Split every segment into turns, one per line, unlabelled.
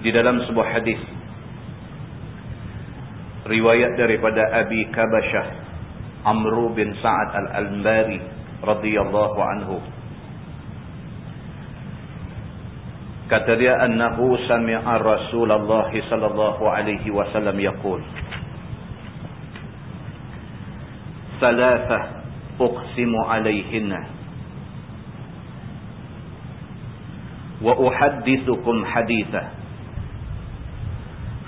Di dalam sebuah hadis riwayat daripada Abi Kabashah Amr bin Sa'ad Al-Anbari radhiyallahu anhu kata dia annahu sami'a Rasulullah sallallahu alaihi wasallam yaqul Thalathah uqsimu alaihinna wa uhaddithukum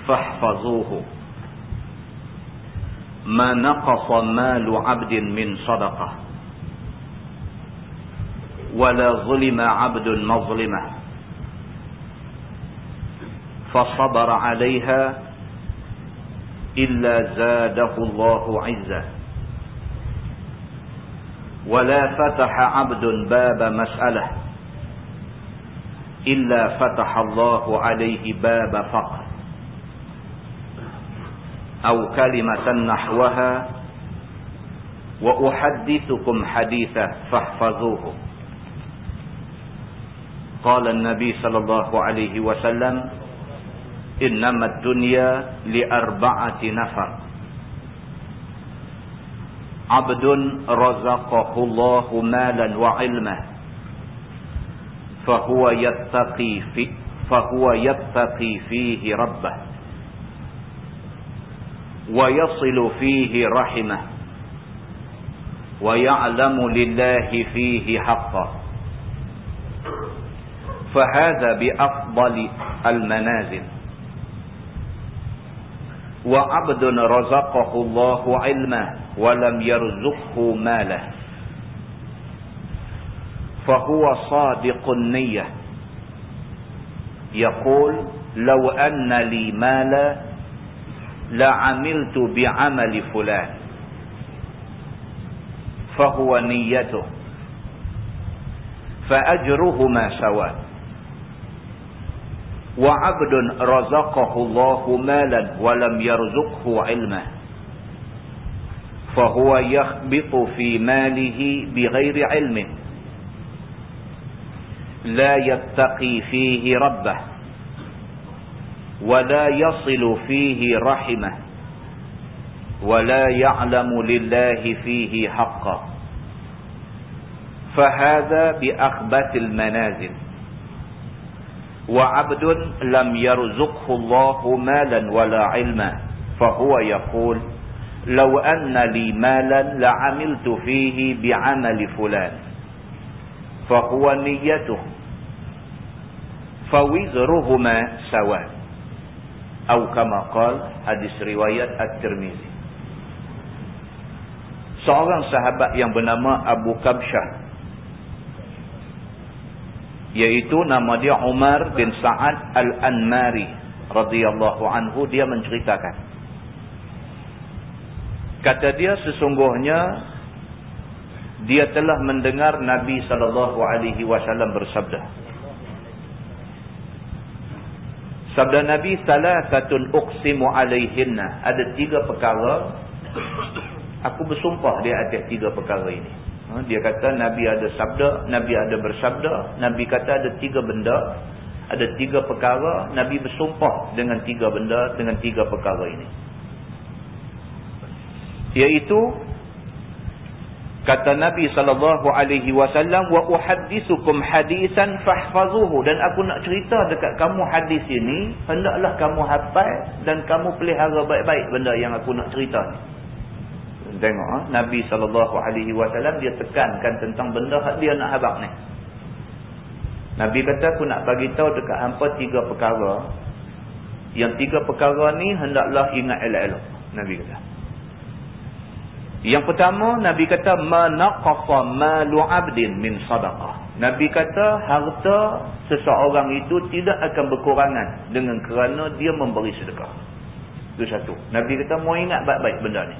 فاحفظوه. ما نقص مال عبد من صدقة. ولا ظلم عبد مظلمة. فصبر عليها إلا زاده الله عزة. ولا فتح عبد باب مسألة. إلا فتح الله عليه باب فقر. أو كلمة نحوها وأحدثكم حديثا فاحفظوه. قال النبي صلى الله عليه وسلم إنما الدنيا لأربعة نفر. عبد رزقه الله مالا وعلما فهو يتقي في فهو يتقي فيه ربه. ويصل فيه رحمه. ويعلم لله فيه حقا. فهذا بأفضل المنازل. وعبد رزقه الله علما ولم يرزقه مالا. فهو صادق النية. يقول لو أن لي مالا لعملت بعمل فلان. فهو نيته. فأجرهما سواء وعبد رزقه الله مالا ولم يرزقه علما. فهو يخبط في ماله بغير علم. لا يتقي فيه ربه. ولا يصل فيه رحمة ولا يعلم لله فيه حقا. فهذا بأخبث المنازل. وعبد لم يرزقه الله مالا ولا علما. فهو يقول لو أن لي مالا لعملت فيه بعمل فلان. فهو نيته. فوزرهما سواء. atau kama qal hadis riwayat at-Tirmizi. Seorang sahabat yang bernama Abu Kamsyah yaitu nama dia Umar bin Sa'ad al-Anmari radhiyallahu anhu dia menceritakan. Kata dia sesungguhnya dia telah mendengar Nabi sallallahu alaihi wasallam bersabda Sabda Nabi salasatun uqsimu alaihinna. Ada tiga perkara. Aku bersumpah di atas tiga perkara ini. Dia kata Nabi ada sabda, Nabi ada bersabda, Nabi kata ada tiga benda, ada tiga perkara, Nabi bersumpah dengan tiga benda, dengan tiga perkara ini. Iaitu, Kata Nabi sallallahu alaihi wasallam wa uhaddithukum hadisan fahfazuhu dan aku nak cerita dekat kamu hadis ini hendaklah kamu hafal dan kamu pelihara baik-baik benda yang aku nak cerita ni. Tengok ha? Nabi sallallahu alaihi wasallam dia tekankan tentang benda dia nak habaq ni. Nabi kata aku nak bagi tahu dekat hangpa tiga perkara. Yang tiga perkara ni hendaklah ingat elok-elok. Nabi kata. Yang pertama Nabi kata manaqafa malu 'abdin min sadaqah. Nabi kata harta seseorang itu tidak akan berkurangan dengan kerana dia memberi sedekah. Itu satu. Nabi kata mau ingat baik-baik benda ni.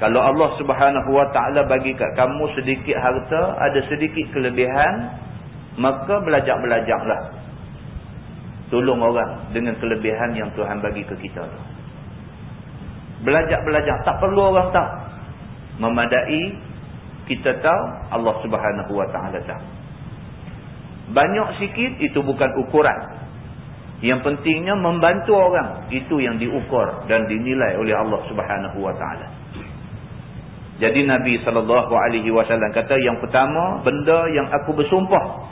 Kalau Allah Subhanahu Wa Taala bagi kat kamu sedikit harta, ada sedikit kelebihan, maka belajar-belajarlah. Tolong orang dengan kelebihan yang Tuhan bagi ke kita tu. Belajar-belajar. Tak perlu orang tahu. Memadai kita tahu Allah subhanahu wa ta'ala tahu. Banyak sikit itu bukan ukuran. Yang pentingnya membantu orang. Itu yang diukur dan dinilai oleh Allah subhanahu wa ta'ala. Jadi Nabi SAW kata yang pertama benda yang aku bersumpah.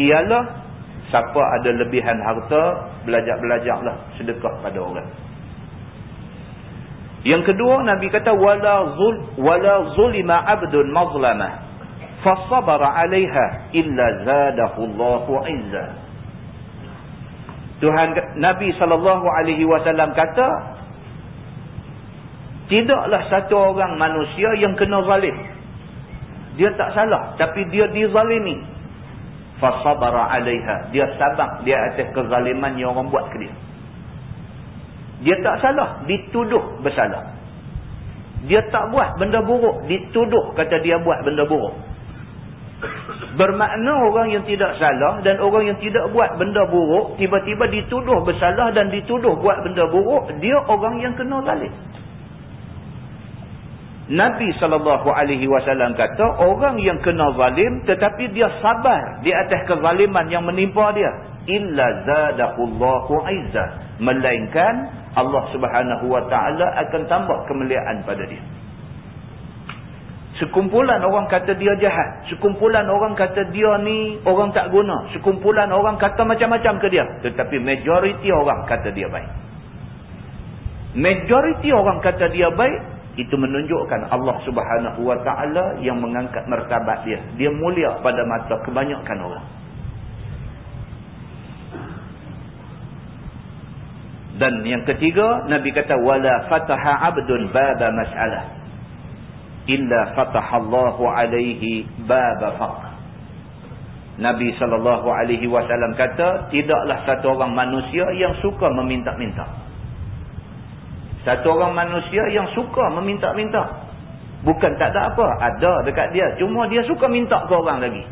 Ialah siapa ada lebihan harta belajar-belajarlah sedekah pada orang. Yang kedua Nabi kata wala zul wala zulima 'abdun mazlamah fa sabara 'alayha illa zadahu Allahu 'izza. Tuhan Nabi sallallahu alaihi wasallam kata tidaklah satu orang manusia yang kena zalim. Dia tak salah tapi dia dizalimi. Fa sabara 'alayha. Dia sabar dia atas kezaliman yang orang buat ke dia. Dia tak salah, dituduh bersalah. Dia tak buat benda buruk, dituduh kata dia buat benda buruk. Bermakna orang yang tidak salah dan orang yang tidak buat benda buruk, tiba-tiba dituduh bersalah dan dituduh buat benda buruk, dia orang yang kena zalim. Nabi SAW kata, orang yang kena zalim tetapi dia sabar di atas kezaliman yang menimpa dia. Illa zadahullahu izzah. Melainkan Allah subhanahu wa ta'ala akan tambah kemuliaan pada dia. Sekumpulan orang kata dia jahat. Sekumpulan orang kata dia ni orang tak guna. Sekumpulan orang kata macam-macam ke dia. Tetapi majoriti orang kata dia baik. Majoriti orang kata dia baik. Itu menunjukkan Allah subhanahu wa ta'ala yang mengangkat mertabat dia. Dia mulia pada mata kebanyakan orang. Dan yang ketiga, Nabi kata wala fataha 'abdun baba mas'alah illa fataha Allahu 'alaihi baba faqr. Nabi wasallam kata, tidaklah satu orang manusia yang suka meminta-minta. Satu orang manusia yang suka meminta-minta. Bukan tak ada apa, ada dekat dia. Cuma dia suka minta ke orang lagi.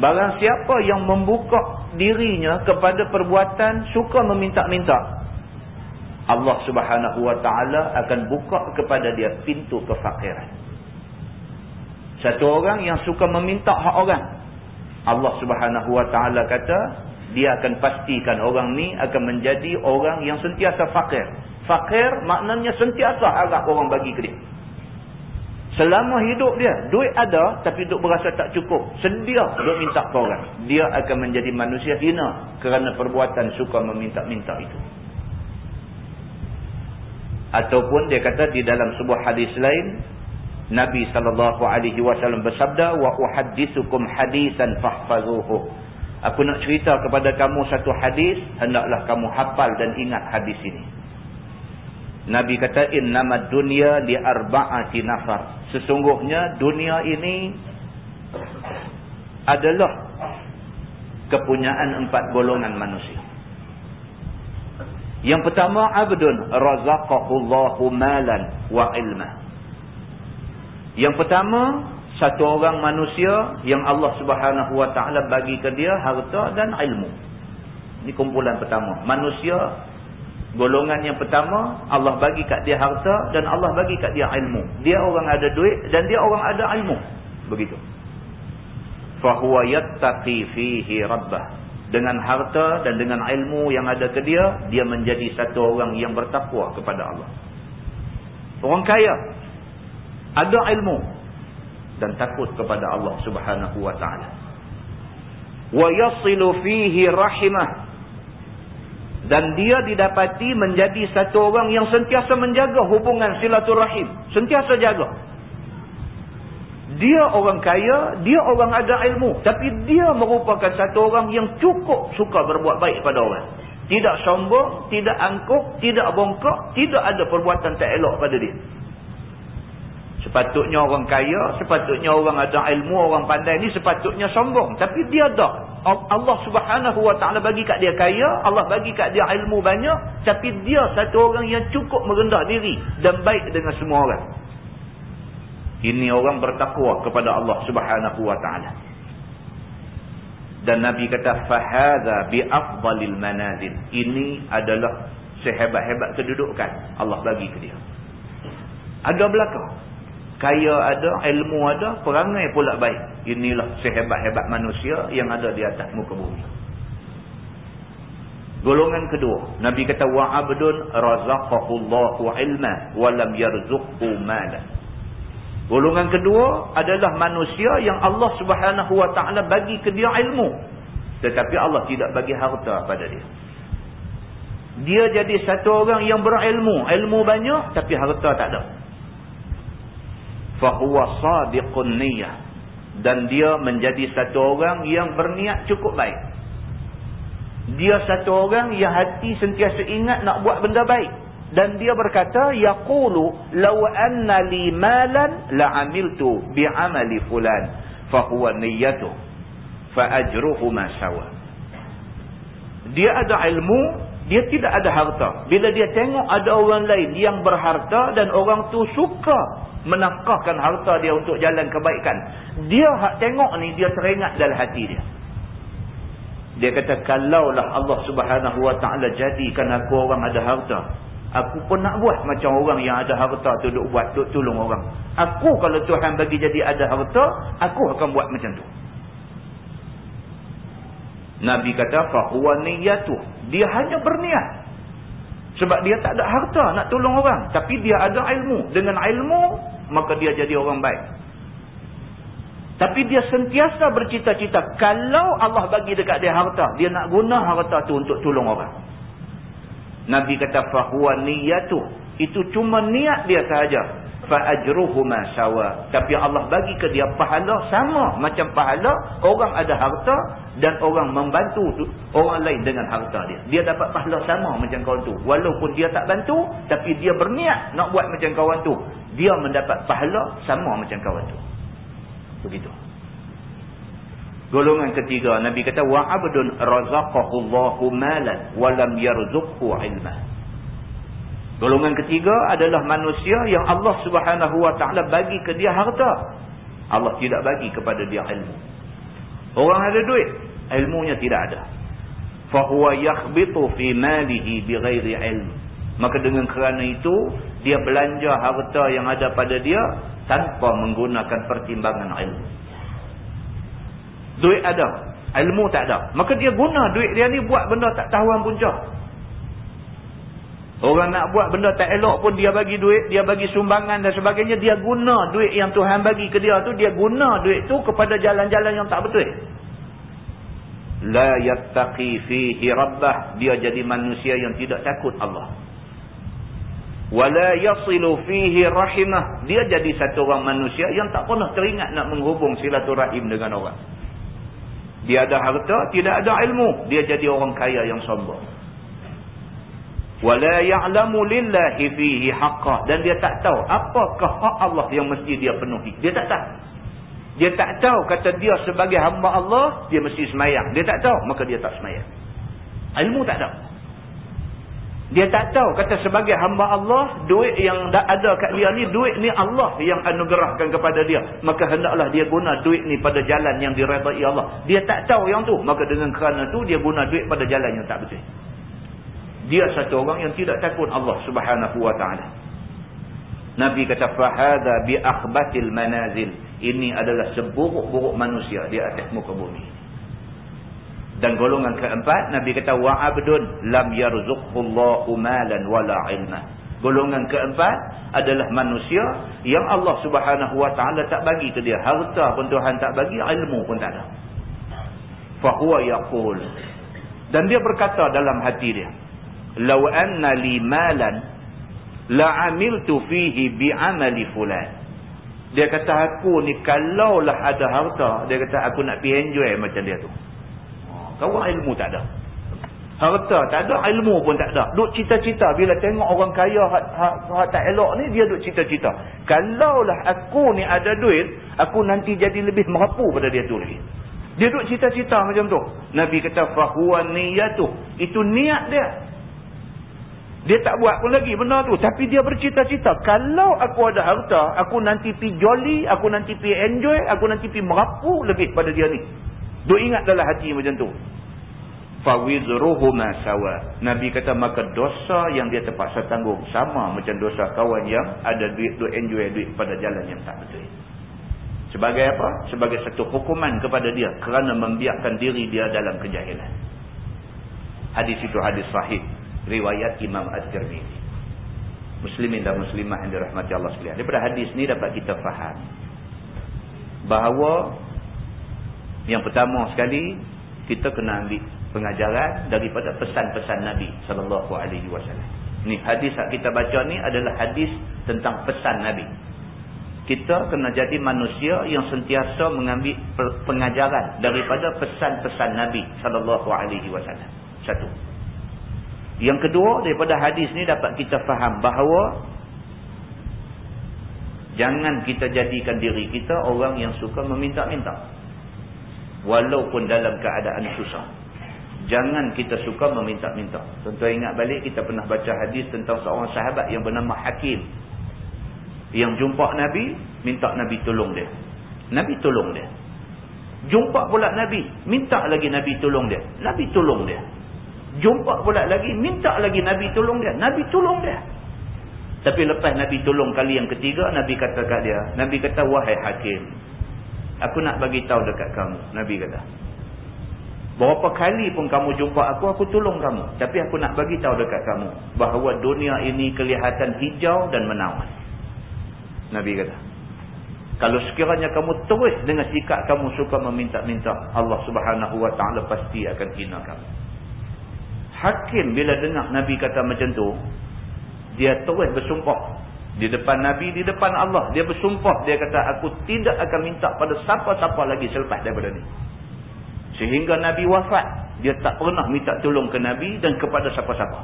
Barang siapa yang membuka dirinya kepada perbuatan suka meminta-minta. Allah subhanahu wa ta'ala akan buka kepada dia pintu kefakiran. Satu orang yang suka meminta hak orang. Allah subhanahu wa ta'ala kata, dia akan pastikan orang ni akan menjadi orang yang sentiasa fakir. Fakir maknanya sentiasa harap orang bagi ke dia. Selama hidup dia, duit ada tapi duk berasa tak cukup. Sedia duk minta ke orang. Dia akan menjadi manusia hina kerana perbuatan suka meminta-minta itu. Ataupun dia kata di dalam sebuah hadis lain, Nabi SAW bersabda, Wa uhadithukum hadisan fahfazuhu. Aku nak cerita kepada kamu satu hadis, hendaklah kamu hafal dan ingat hadis ini. Nabi kata innamad dunya li arba'ati nafar sesungguhnya dunia ini adalah kepunyaan empat golongan manusia. Yang pertama abdun razaqahullahu malan wa ilma. Yang pertama satu orang manusia yang Allah Subhanahu wa taala bagi ke dia harta dan ilmu. Ini kumpulan pertama. Manusia Golongan yang pertama, Allah bagi kat dia harta dan Allah bagi kat dia ilmu. Dia orang ada duit dan dia orang ada ilmu. Begitu. فَهُوَ يَتَّقِي فِيهِ رَبَّهِ Dengan harta dan dengan ilmu yang ada ke dia, dia menjadi satu orang yang bertakwa kepada Allah. Orang kaya. Ada ilmu. Dan takut kepada Allah subhanahu wa ta'ala. وَيَصِلُ فِيهِ رَحِمَهِ dan dia didapati menjadi satu orang yang sentiasa menjaga hubungan silaturahim sentiasa jaga dia orang kaya, dia orang ada ilmu. Tapi dia merupakan satu orang yang cukup suka berbuat baik pada orang. Tidak sombong, tidak angkuh, tidak bongkok, tidak ada perbuatan tak elok pada dia. Sepatutnya orang kaya, sepatutnya orang ada ilmu, orang pandai ni sepatutnya sombong. Tapi dia tak. Allah subhanahu wa ta'ala bagi kat dia kaya, Allah bagi kat dia ilmu banyak. Tapi dia satu orang yang cukup merendah diri dan baik dengan semua orang. Ini orang bertakwa kepada Allah subhanahu wa ta'ala. Dan Nabi kata bi afdalil manazil. Ini adalah sehebat-hebat kedudukan Allah bagi ke dia. Ada belaka. Kaya ada, ilmu ada, perangai pula baik. Inilah sehebat-hebat manusia yang ada di atas muka bumi. Golongan kedua, Nabi kata abdun razaqahullahu ilma wa lam yarzuqhu malan. Golongan kedua adalah manusia yang Allah subhanahu wa ta'ala bagi ke dia ilmu. Tetapi Allah tidak bagi harta pada dia. Dia jadi satu orang yang berilmu. Ilmu banyak tapi harta tak ada. Fahuwa sadiqun niyah. Dan dia menjadi satu orang yang berniat cukup baik. Dia satu orang yang hati sentiasa ingat nak buat benda baik dan dia berkata yaqulu law anna li malan la amiltu bi amali fulan fa huwa niyyatu fa ajruhu ma sawa dia ada ilmu dia tidak ada harta bila dia tengok ada orang lain yang berharta dan orang tu suka menafkahkan harta dia untuk jalan kebaikan dia hak tengok ni dia teringat dalam hati dia dia kata kalaulah Allah Subhanahu wa taala jadikan aku orang ada harta Aku pun nak buat macam orang yang ada harta tu duk buat, duk tolong orang. Aku kalau Tuhan bagi jadi ada harta, aku akan buat macam tu. Nabi kata, fahuwa niyatuh. Dia hanya berniat. Sebab dia tak ada harta nak tolong orang. Tapi dia ada ilmu. Dengan ilmu, maka dia jadi orang baik. Tapi dia sentiasa bercita-cita. Kalau Allah bagi dekat dia harta, dia nak guna harta tu untuk tolong orang. Nabi kata fahuwa niyatu. Itu cuma niat dia sahaja. Fa ajruhuma sawa. Tapi Allah bagi ke dia pahala sama macam pahala orang ada harta dan orang membantu orang lain dengan harta dia. Dia dapat pahala sama macam kawan tu. Walaupun dia tak bantu tapi dia berniat nak buat macam kawan tu. Dia mendapat pahala sama macam kawan tu. Begitu. Golongan ketiga Nabi kata wa abdun razaqahu Allahu malan wa lam yarzuqhu ilma. Golongan ketiga adalah manusia yang Allah Subhanahu wa taala bagi ke dia harta. Allah tidak bagi kepada dia ilmu. Orang ada duit, ilmunya tidak ada. Huwa yakhbitu fi malihi bighairi ilm. Maka dengan kerana itu dia belanja harta yang ada pada dia tanpa menggunakan pertimbangan ilmu. Duit ada. Ilmu tak ada. Maka dia guna duit dia ni buat benda tak tahuan punca. Orang nak buat benda tak elok pun dia bagi duit, dia bagi sumbangan dan sebagainya. Dia guna duit yang Tuhan bagi ke dia tu, dia guna duit tu kepada jalan-jalan yang tak betul. La yattaqi fihi rabbah. Dia jadi manusia yang tidak takut Allah. Wala yasilu fihi rahimah. Dia jadi satu orang manusia yang tak pernah teringat nak menghubung silaturahim dengan orang. Dia ada harta, tidak ada ilmu. Dia jadi orang kaya yang sombong. Wala ya'lamu lillahi fihi haqqah. Dan dia tak tahu apakah hak Allah yang mesti dia penuhi. Dia tak tahu. Dia tak tahu kata dia sebagai hamba Allah, dia mesti semayang. Dia tak tahu, maka dia tak semayang. Ilmu tak tahu. Dia tak tahu kata sebagai hamba Allah, duit yang ada kat dia ni, duit ni Allah yang anugerahkan kepada dia. Maka hendaklah dia guna duit ni pada jalan yang diredai Allah. Dia tak tahu yang tu. Maka dengan kerana tu, dia guna duit pada jalan yang tak betul dia satu orang yang tidak takut Allah Subhanahu wa taala. Nabi kata fahadha bi akhbatil manazil. Ini adalah seburuk-buruk manusia di atas muka bumi. Dan golongan keempat Nabi kata wa abdun lam yarzuqhullahu malan wala ilma. Golongan keempat adalah manusia yang Allah Subhanahu wa taala tak bagi ke dia. Harta pun Tuhan tak bagi ilmu pun tak ada. Fa huwa yaqul. Dan dia berkata dalam hati dia Lau anna li malan la'amiltu fihi bi'amali fulan. Dia kata aku ni kalaulah ada harta, dia kata aku nak pergi enjoy macam dia tu. Kau ilmu tak ada. Harta tak ada, ilmu pun tak ada. Duk cita-cita bila tengok orang kaya hat, hat tak elok ni, dia duk cita-cita. Kalaulah aku ni ada duit, aku nanti jadi lebih merapu pada dia tu lagi. Dia duk cita-cita macam tu. Nabi kata, fahuwa niyatuh. Itu niat dia. Dia tak buat pun lagi benda tu. Tapi dia bercita-cita. Kalau aku ada harta, aku nanti pi jolly, aku nanti pi enjoy, aku nanti pi merapu lebih pada dia ni. Duk ingat dalam hati macam tu fawizruhuma sawa nabi kata maka dosa yang dia terpaksa tanggung sama macam dosa kawan yang ada duit tu enjoy duit pada jalan yang tak betul sebagai apa sebagai satu hukuman kepada dia kerana membiarkan diri dia dalam kejahilan hadis itu hadis sahih riwayat Imam Az-Tirmizi muslimin dan muslimah yang dirahmati Allah sekalian daripada hadis ni dapat kita faham bahawa yang pertama sekali kita kena ambil pengajaran daripada pesan-pesan Nabi sallallahu alaihi wasallam. Ni hadis yang kita baca ni adalah hadis tentang pesan Nabi. Kita kena jadi manusia yang sentiasa mengambil pengajaran daripada pesan-pesan Nabi sallallahu alaihi wasallam. Satu. Yang kedua daripada hadis ni dapat kita faham bahawa jangan kita jadikan diri kita orang yang suka meminta-minta. Walaupun dalam keadaan susah. Jangan kita suka meminta-minta. Tentu ingat balik kita pernah baca hadis tentang seorang sahabat yang bernama Hakim. Yang jumpa Nabi, minta Nabi tolong dia. Nabi tolong dia. Jumpa pula Nabi, minta lagi Nabi tolong dia. Nabi tolong dia. Jumpa pula lagi, minta lagi Nabi tolong dia. Nabi tolong dia. Tapi lepas Nabi tolong kali yang ketiga, Nabi kata kat dia. Nabi kata, wahai Hakim. Aku nak bagi tahu dekat kamu. Nabi kata. Berapa kali pun kamu jumpa aku, aku tolong kamu. Tapi aku nak bagi tahu dekat kamu. Bahawa dunia ini kelihatan hijau dan menawan. Nabi kata. Kalau sekiranya kamu terus dengan sikap kamu suka meminta-minta. Allah subhanahu wa ta'ala pasti akan hina kamu. Hakim bila dengar Nabi kata macam tu. Dia terus bersumpah. Di depan Nabi, di depan Allah. Dia bersumpah. Dia kata aku tidak akan minta pada siapa-siapa lagi selepas daripada ni. Sehingga Nabi wafat, dia tak pernah minta tolong ke Nabi dan kepada siapa-siapa.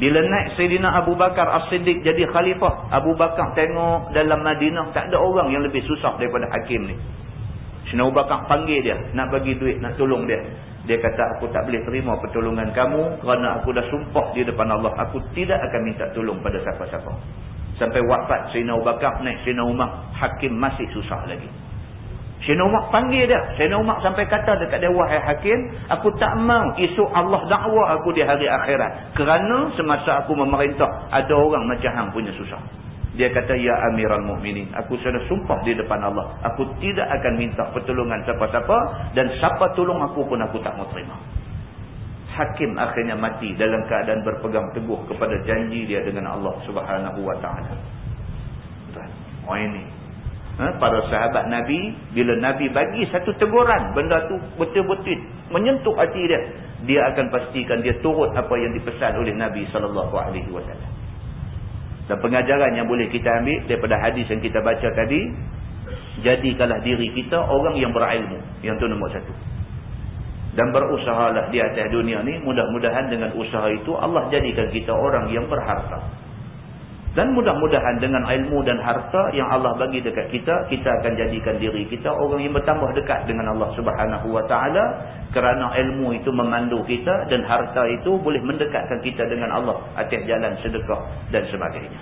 Bila naik Sayyidina Abu Bakar As-Siddiq jadi khalifah, Abu Bakar tengok dalam Madinah tak ada orang yang lebih susah daripada hakim ni. Sayyidina Abu Bakar panggil dia, nak bagi duit, nak tolong dia. Dia kata, aku tak boleh terima pertolongan kamu kerana aku dah sumpah di depan Allah. Aku tidak akan minta tolong pada siapa-siapa. Sampai wafat Sayyidina Abu Bakar naik Sayyidina Umar, hakim masih susah lagi. Sayyidina Umar panggil dia. Sayyidina Umar sampai kata dekat dia, wahai hakim, aku tak mau isu Allah dakwa aku di hari akhirat. Kerana semasa aku memerintah, ada orang macam hang punya susah. Dia kata, ya amiral mu'minin, aku sudah sumpah di depan Allah. Aku tidak akan minta pertolongan siapa-siapa dan siapa tolong aku pun aku tak mau terima. Hakim akhirnya mati dalam keadaan berpegang teguh kepada janji dia dengan Allah subhanahu wa ta'ala. Oh ini ha, para sahabat Nabi bila Nabi bagi satu teguran benda tu betul-betul menyentuh hati dia dia akan pastikan dia turut apa yang dipesan oleh Nabi SAW dan pengajaran yang boleh kita ambil daripada hadis yang kita baca tadi jadikanlah diri kita orang yang berilmu yang tu nombor satu. Dan berusahalah di atas dunia ni mudah-mudahan dengan usaha itu Allah jadikan kita orang yang berharta dan mudah-mudahan dengan ilmu dan harta yang Allah bagi dekat kita, kita akan jadikan diri kita orang yang bertambah dekat dengan Allah subhanahu wa ta'ala. Kerana ilmu itu memandu kita dan harta itu boleh mendekatkan kita dengan Allah atas jalan sedekah dan sebagainya.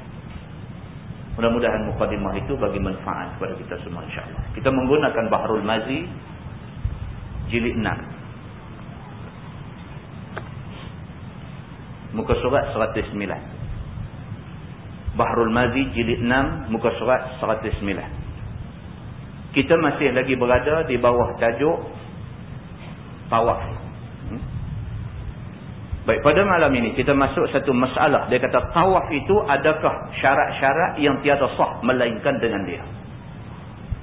Mudah-mudahan mukadimah itu bagi manfaat kepada kita semua insyaAllah. Kita menggunakan Bahrul Mazi jilid 6. Muka surat 109. Bahrul Mazi jilid 6 muka surat 109. Kita masih lagi berada di bawah tajuk tawaf. Hmm? Baik, pada malam ini kita masuk satu masalah. Dia kata tawaf itu adakah syarat-syarat yang tiada sah melainkan dengan dia.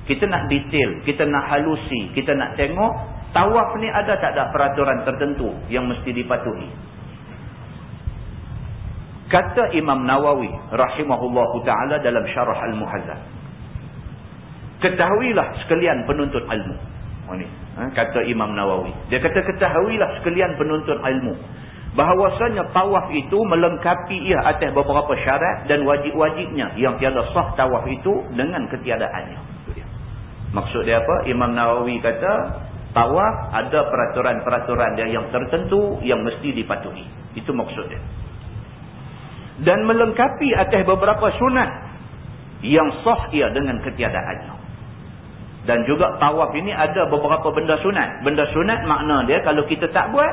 Kita nak detail, kita nak halusi, kita nak tengok tawaf ni ada tak ada peraturan tertentu yang mesti dipatuhi. Kata Imam Nawawi rahimahullahu taala dalam Syarah Al-Muhazzab. Ketahuilah sekalian penuntut ilmu. Oh ni, ha? kata Imam Nawawi. Dia kata ketahuilah sekalian penuntut ilmu bahawasanya tawaf itu melengkapi ia atas beberapa syarat dan wajib-wajibnya yang tiada sah tawaf itu dengan ketiadaannya. Maksud dia apa? Imam Nawawi kata tawaf ada peraturan-peraturan dia yang tertentu yang mesti dipatuhi. Itu maksud dia. Dan melengkapi atas beberapa sunat yang sah ia dengan ketiadaannya. Dan juga tawaf ini ada beberapa benda sunat. Benda sunat makna dia kalau kita tak buat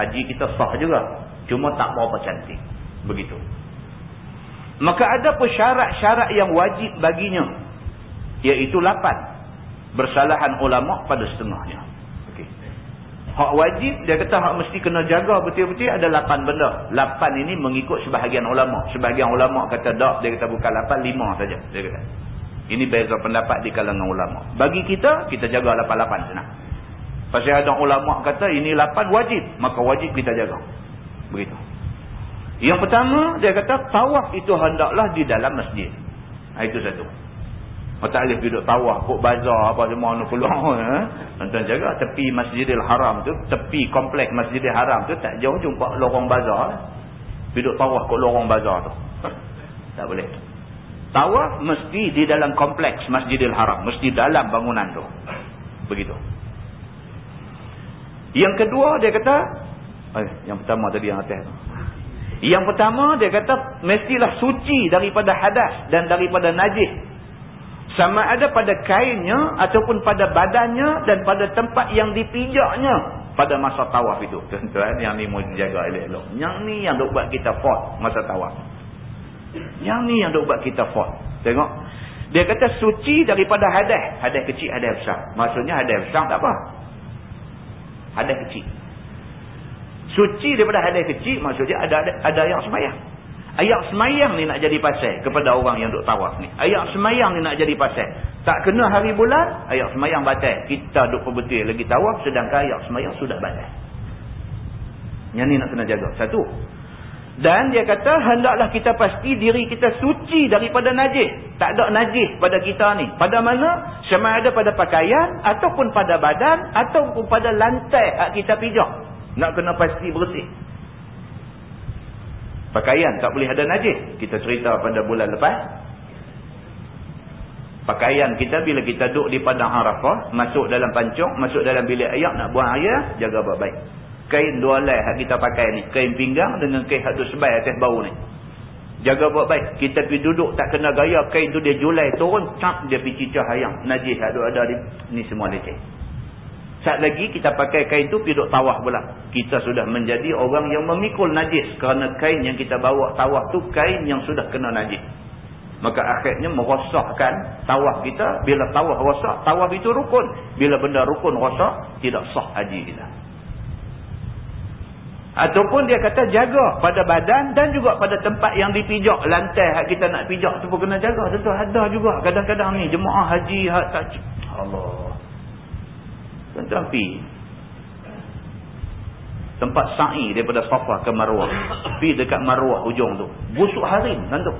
haji kita sah juga. Cuma tak berapa cantik. Begitu. Maka ada pun syarat-syarat yang wajib baginya. Iaitu lapan. Bersalahan ulama' pada setengahnya. Hak wajib, dia kata hak mesti kena jaga betul-betul ada lapan benda. Lapan ini mengikut sebahagian ulama'. Sebahagian ulama' kata tak, dia kata bukan lapan, lima saja. Dia kata. Ini beza pendapat di kalangan ulama'. Bagi kita, kita jaga lapan-lapan senang. Pasal ada ulama kata ini lapan wajib. Maka wajib kita jaga. Begitu. Yang pertama, dia kata tawaf itu hendaklah di dalam masjid. Itu satu. Oh, tak boleh duduk tawaf, kok bazar apa semua nak keluar. Eh? Tuan jaga tepi masjidil haram tu, tepi kompleks masjidil haram tu, tak jauh jumpa lorong bazar. Eh? Duduk tawaf kok lorong bazar tu. tak boleh. Tawaf mesti di dalam kompleks masjidil haram. Mesti dalam bangunan tu. Begitu. Yang kedua dia kata, eh, yang pertama tadi yang atas. Yang pertama dia kata mestilah suci daripada hadas dan daripada najis. Sama ada pada kainnya ataupun pada badannya dan pada tempat yang dipijaknya pada masa tawaf itu. Tuan-tuan yang ni mau jaga elok-elok. Yang ni yang duk buat kita fault masa tawaf. Yang ni yang duk buat kita fault. Tengok. Dia kata suci daripada hadas. Hadas kecil, hadas besar. Maksudnya hadas besar tak apa hadas kecil. Suci daripada hadas kecil maksudnya ada ada, ada ayat semayang. Ayat semayang ni nak jadi pasal kepada orang yang duk tawaf ni. Ayat semayang ni nak jadi pasal. Tak kena hari bulan, ayat semayang batal. Kita duk perbetul lagi tawaf sedangkan ayat semayang sudah batal. Yang ni nak kena jaga. Satu. Dan dia kata hendaklah kita pasti diri kita suci daripada najis. Tak ada najis pada kita ni. Pada mana? Sama ada pada pakaian ataupun pada badan ataupun pada lantai hak kita pijak. Nak kena pasti bersih. Pakaian tak boleh ada najis. Kita cerita pada bulan lepas. Pakaian kita bila kita duduk di padang Arafah, masuk dalam pancung, masuk dalam bilik ayak nak buang air, jaga baik-baik. Kain dua lay yang kita pakai ni. Kain pinggang dengan kain hadu sebai atas bau ni. Jaga buat baik kita pergi duduk tak kena gaya kain tu dia julai turun cap dia pergi cicah hayang najis hadu ada di ni semua leceh saat lagi kita pakai kain tu pergi duduk tawah pula kita sudah menjadi orang yang memikul najis kerana kain yang kita bawa tawah tu kain yang sudah kena najis maka akhirnya merosakkan tawaf kita bila tawaf rosak tawaf itu rukun bila benda rukun rosak tidak sah haji kita Ataupun dia kata jaga pada badan dan juga pada tempat yang dipijak. Lantai hak kita nak pijak tu pun kena jaga. Tentu ada juga kadang-kadang ni jemaah haji Allah. Tentu pi. Tempat sa'i daripada Safa ke Marwah. Pi dekat Marwah hujung tu. Busuk harim tentu.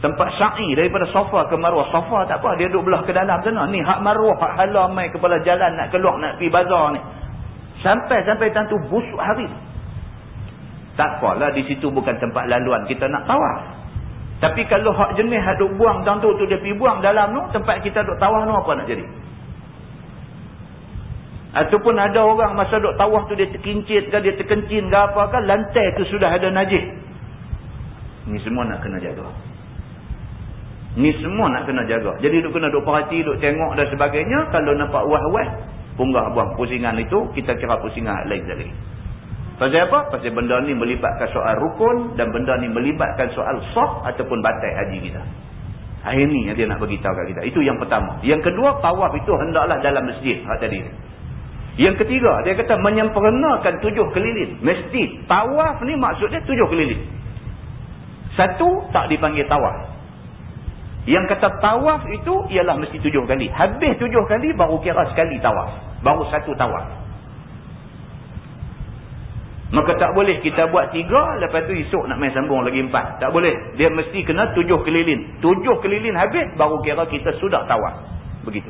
Tempat sa'i daripada Safa ke Marwah. Safa tak apa dia duduk belah ke dalam sana. Ni hak Marwah hak halam mai kepala jalan nak keluar nak pi bazar ni. Sampai-sampai tentu busuk hari. Tak apalah di situ bukan tempat laluan kita nak tawaf. Tapi kalau hak jenis hak duk buang tentu tu dia pergi buang dalam tu tempat kita duk tawaf tu apa nak jadi? Ataupun ada orang masa duk tawaf tu dia terkincit ke dia terkencin ke apa ke lantai tu sudah ada najis. Ni semua nak kena jaga. Ni semua nak kena jaga. Jadi duk kena duk perhati, duk tengok dan sebagainya. Kalau nampak wah-wah, punggah buang pusingan itu kita kira pusingan lain lagi. Pasal apa? Pasal benda ni melibatkan soal rukun dan benda ni melibatkan soal sah ataupun batai haji kita. Ha, ini yang dia nak beritahu kat kita. Itu yang pertama. Yang kedua, tawaf itu hendaklah dalam masjid. Ha, tadi. Yang ketiga, dia kata menyempurnakan tujuh keliling. Mesti. Tawaf ni maksudnya tujuh keliling. Satu, tak dipanggil tawaf. Yang kata tawaf itu, ialah mesti tujuh kali. Habis tujuh kali, baru kira sekali tawaf. Baru satu tawaf. Maka tak boleh kita buat tiga, lepas tu esok nak main sambung lagi empat. Tak boleh. Dia mesti kena tujuh keliling. Tujuh keliling habis, baru kira kita sudah tawaf. Begitu.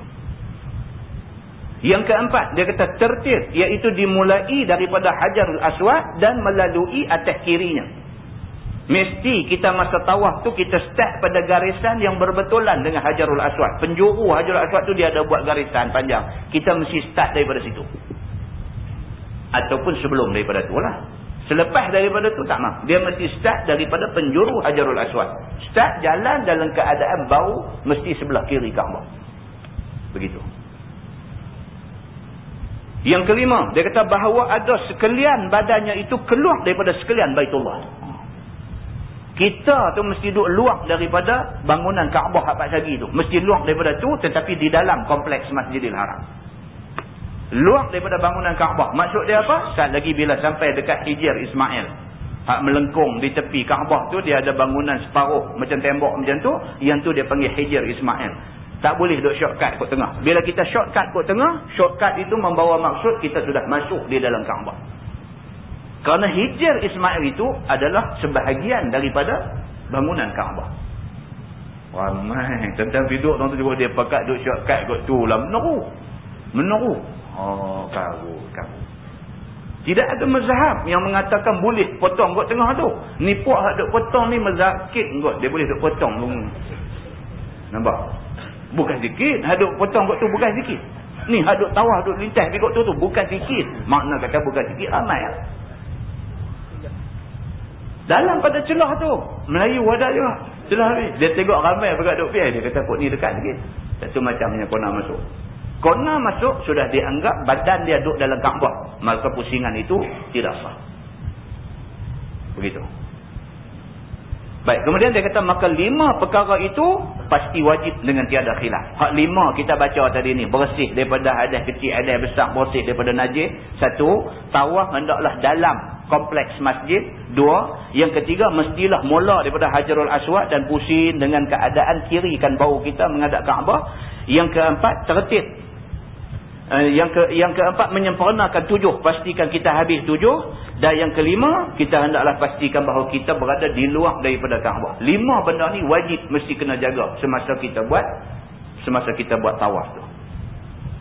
Yang keempat, dia kata tertib. Iaitu dimulai daripada Hajarul Aswad dan melalui atas kirinya. Mesti kita masa tawaf tu kita start pada garisan yang berbetulan dengan Hajarul Aswad. Penjuru Hajarul Aswad tu dia ada buat garisan panjang. Kita mesti start daripada situ ataupun sebelum daripada tu lah. Selepas daripada tu tak mah. Dia mesti start daripada penjuru Hajarul Aswad. Start jalan dalam keadaan bau mesti sebelah kiri Kaabah. Begitu. Yang kelima, dia kata bahawa ada sekalian badannya itu keluar daripada sekalian Baitullah. Kita tu mesti duduk luar daripada bangunan Kaabah apa lagi tu. Mesti luar daripada tu tetapi di dalam kompleks Masjidil Haram. Luar daripada bangunan Kaabah. Maksud dia apa? Saat lagi bila sampai dekat Hijir Ismail. Hak melengkung di tepi Kaabah tu dia ada bangunan separuh macam tembok macam tu. Yang tu dia panggil Hijir Ismail. Tak boleh duduk shortcut kot tengah. Bila kita shortcut kot tengah, shortcut itu membawa maksud kita sudah masuk di dalam Kaabah. Kerana Hijir Ismail itu adalah sebahagian daripada bangunan Kaabah. Ramai. Tentang duduk tu dia pakat duduk shortcut kot tu lah. Meneru. Meneru. Oh, karu, karu. Tidak ada mazhab yang mengatakan boleh potong kot tengah tu. Ni puak hak duk potong ni mazakit kot. Dia boleh duk potong. Nampak? Bukan sikit. Hak duk potong kot tu bukan sikit. Ni hak duk tawah duk lintas pergi kot tu tu. Bukan sikit. Makna kata bukan sikit. Ramai lah. Dalam pada celah tu. Melayu wadah juga. Celah habis. Dia tengok ramai berkat duk piai. Dia kata kot ni dekat sikit. Satu macamnya kau nak masuk. Kona masuk sudah dianggap badan dia duduk dalam Kaabah. Maka pusingan itu tidak sah. Begitu. Baik, kemudian dia kata maka lima perkara itu pasti wajib dengan tiada khilaf. Hak lima kita baca tadi ni bersih daripada hadas kecil, hadas besar, bersih daripada najis. Satu, tawaf hendaklah dalam kompleks masjid. Dua, yang ketiga mestilah mula daripada Hajarul Aswad dan pusing dengan keadaan kirikan bau kita menghadap Kaabah. Yang keempat, tertib yang ke yang keempat menyempurnakan tujuh pastikan kita habis tujuh dan yang kelima kita hendaklah pastikan bahawa kita berada di luar daripada Kaabah. Lima benda ni wajib mesti kena jaga semasa kita buat semasa kita buat tawaf tu.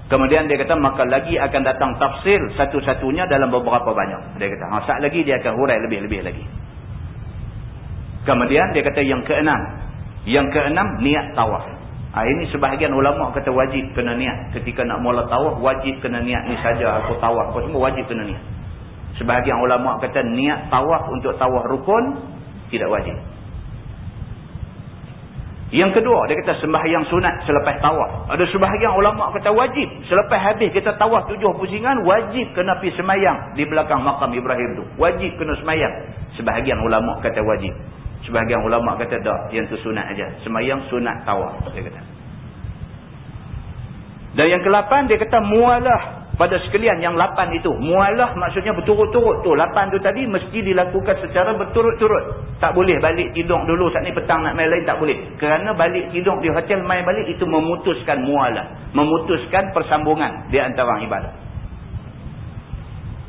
Kemudian dia kata maka lagi akan datang tafsir satu-satunya dalam beberapa banyak. Dia kata ha sat lagi dia akan hurai lebih-lebih lagi. Kemudian dia kata yang keenam. Yang keenam niat tawaf. Ha, ini sebahagian ulama kata wajib kena niat. Ketika nak mula tawaf, wajib kena niat ni saja. Aku tawaf, apa semua wajib kena niat. Sebahagian ulama kata niat tawaf untuk tawaf rukun, tidak wajib. Yang kedua, dia kata sembahyang sunat selepas tawaf. Ada sebahagian ulama kata wajib. Selepas habis kita tawaf tujuh pusingan, wajib kena pergi semayang di belakang makam Ibrahim tu. Wajib kena semayang. Sebahagian ulama kata wajib. Sebahagian ulama kata tak, yang tu sunat aja. Semayang sunat tawaf dia kata. Dan yang ke-8 dia kata mualah pada sekalian yang 8 itu. Mualah maksudnya berturut-turut tu. 8 tu tadi mesti dilakukan secara berturut-turut. Tak boleh balik tidur dulu saat ni petang nak main lain tak boleh. Kerana balik tidur di hotel main balik itu memutuskan mualah. Memutuskan persambungan di antara ibadah.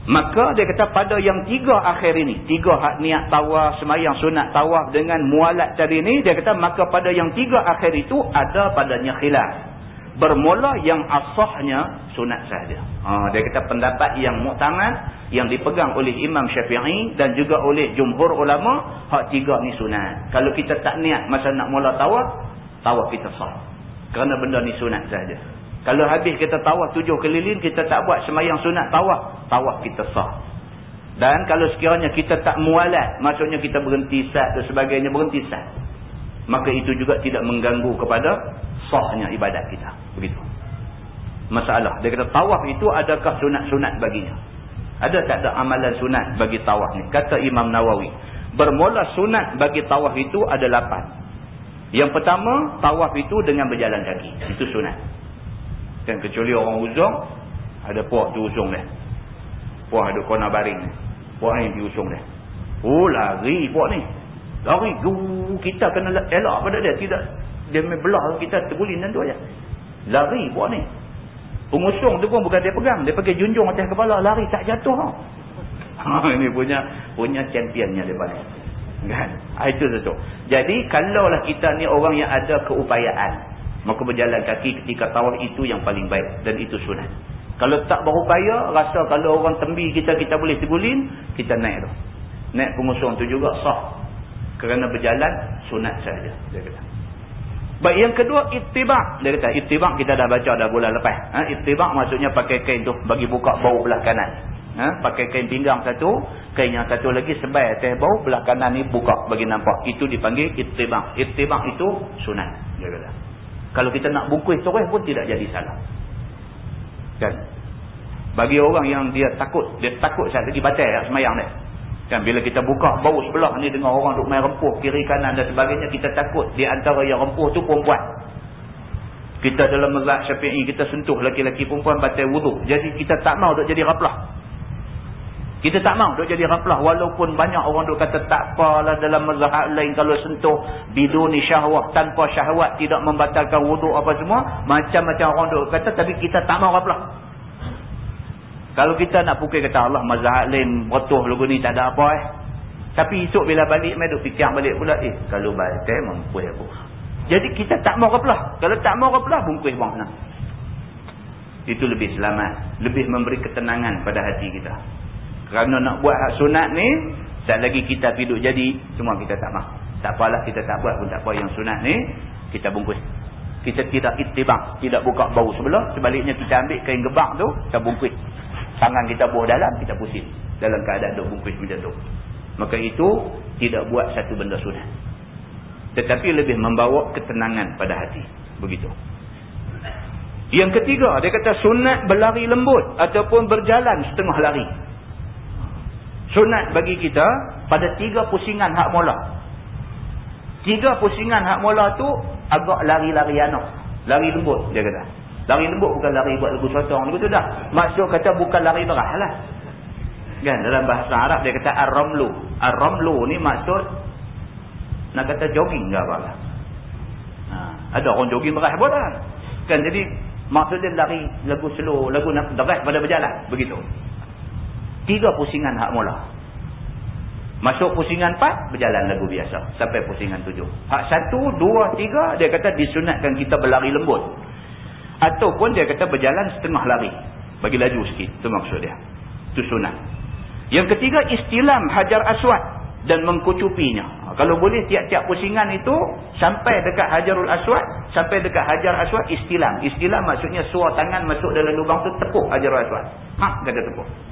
Maka dia kata pada yang tiga akhir ini. Tiga hak niat tawaf, semayang sunat tawaf dengan mualat tadi ini. Dia kata maka pada yang tiga akhir itu ada padanya khilaf. Bermula yang asahnya sunat sahaja. Ha, dia kata pendapat yang muktamad. Yang dipegang oleh Imam Syafi'i dan juga oleh jumhur ulama. Hak tiga ni sunat. Kalau kita tak niat masa nak mula tawaf. Tawaf kita sah. Kerana benda ni sunat sahaja. Kalau habis kita tawaf tujuh keliling, kita tak buat semayang sunat tawaf. Tawaf kita sah. Dan kalau sekiranya kita tak mualat, maksudnya kita berhenti sat dan sebagainya, berhenti sat. Maka itu juga tidak mengganggu kepada sahnya ibadat kita. Begitu. Masalah. Dia kata tawaf itu adakah sunat-sunat baginya? Ada tak ada amalan sunat bagi tawaf ni? Kata Imam Nawawi. Bermula sunat bagi tawaf itu ada lapan. Yang pertama, tawaf itu dengan berjalan kaki. Itu sunat. Kan kecuali orang uzur, Ada puak tu usung dia. Puak ada kona baring. Puak ni di usung dia. Oh lari puak ni. Lari. Guu, kita kena elak pada dia. Tidak. Dia main belah kita terbulin dan tu aja. Lari puak ni. Pengusung tu pun bukan dia pegang. Dia pakai junjung atas kepala. Lari tak jatuh. Ha, ini punya punya championnya daripada. Kan? Ha, itu satu. Jadi kalaulah kita ni orang yang ada keupayaan. Maka berjalan kaki ketika tawaf itu yang paling baik. Dan itu sunat. Kalau tak berupaya, rasa kalau orang tembi kita, kita boleh tibulin, kita naik tu. Naik pengusung tu juga sah. Kerana berjalan, sunat saja. Dia kata. Baik, yang kedua, itibak. Dia kata, itibak kita dah baca dah bulan lepas. Ha? Itibak maksudnya pakai kain tu bagi buka bau belah kanan. Ha? Pakai kain pinggang satu, kain yang satu lagi sebaik atas bau belah kanan ni buka bagi nampak. Itu dipanggil itibak. Itibak itu sunat. Dia kata. Kalau kita nak bungkus terus pun tidak jadi salah. Kan? Bagi orang yang dia takut, dia takut saat lagi batal semayang dia. Kan bila kita buka bau sebelah ni dengan orang duk main rempuh kiri kanan dan sebagainya kita takut di antara yang rempuh tu perempuan. Kita dalam mazhab Syafi'i kita sentuh laki-laki perempuan batal wuduk. Jadi kita tak mau duk jadi raplah. Kita tak mau duk jadi raplah walaupun banyak orang duk kata tak apalah dalam mazhab lain kalau sentuh biduni syahwat tanpa syahwat tidak membatalkan wuduk apa semua, macam-macam orang duk kata tapi kita tak mau raplah. Kalau kita nak pukul kata Allah mazhab lain betul lagu ni tak ada apa eh. Tapi esok bila balik mai duk fikir balik pula eh kalau batal mampu aku. Jadi kita tak mau kepelah. Kalau tak mau kepelah bungkus bang nak. Itu lebih selamat, lebih memberi ketenangan pada hati kita. Kerana nak buat hak sunat ni, tak lagi kita hidup jadi, cuma kita tak mau. Tak apalah kita tak buat pun tak apa yang sunat ni, kita bungkus. Kita tidak itibak, tidak buka bau sebelah, sebaliknya kita ambil kain gebak tu, kita bungkus. Tangan kita buah dalam, kita pusing. Dalam keadaan duk bungkus macam tu. Maka itu tidak buat satu benda sunat. Tetapi lebih membawa ketenangan pada hati. Begitu. Yang ketiga, dia kata sunat berlari lembut ataupun berjalan setengah lari. Sunat bagi kita pada tiga pusingan hak mula. Tiga pusingan hak mula tu agak lari-lari anak. Lari lembut, dia kata. Lari lembut bukan lari buat lagu sotong. Lagu tu dah. Maksud kata bukan lari berah lah. Kan? Dalam bahasa Arab dia kata ar-ramlu. Ar-ramlu ni maksud nak kata jogging ke apa lah. Ha. Ada orang jogging berah pun lah. Kan? Jadi maksud dia lari lagu slow. Lagu nak derah pada berjalan. Begitu. Tiga pusingan hak mula. Masuk pusingan empat, berjalan lagu biasa. Sampai pusingan tujuh. Hak satu, dua, tiga, dia kata disunatkan kita berlari lembut. Ataupun dia kata berjalan setengah lari. Bagi laju sikit. Itu maksud dia. Itu sunat. Yang ketiga istilam hajar aswad. Dan mengkucupinya. Kalau boleh tiap-tiap pusingan itu. Sampai dekat hajarul aswad. Sampai dekat hajar aswad istilam. Istilam maksudnya suar tangan masuk dalam lubang tu tepuk hajarul aswad. Hak kata tepuk.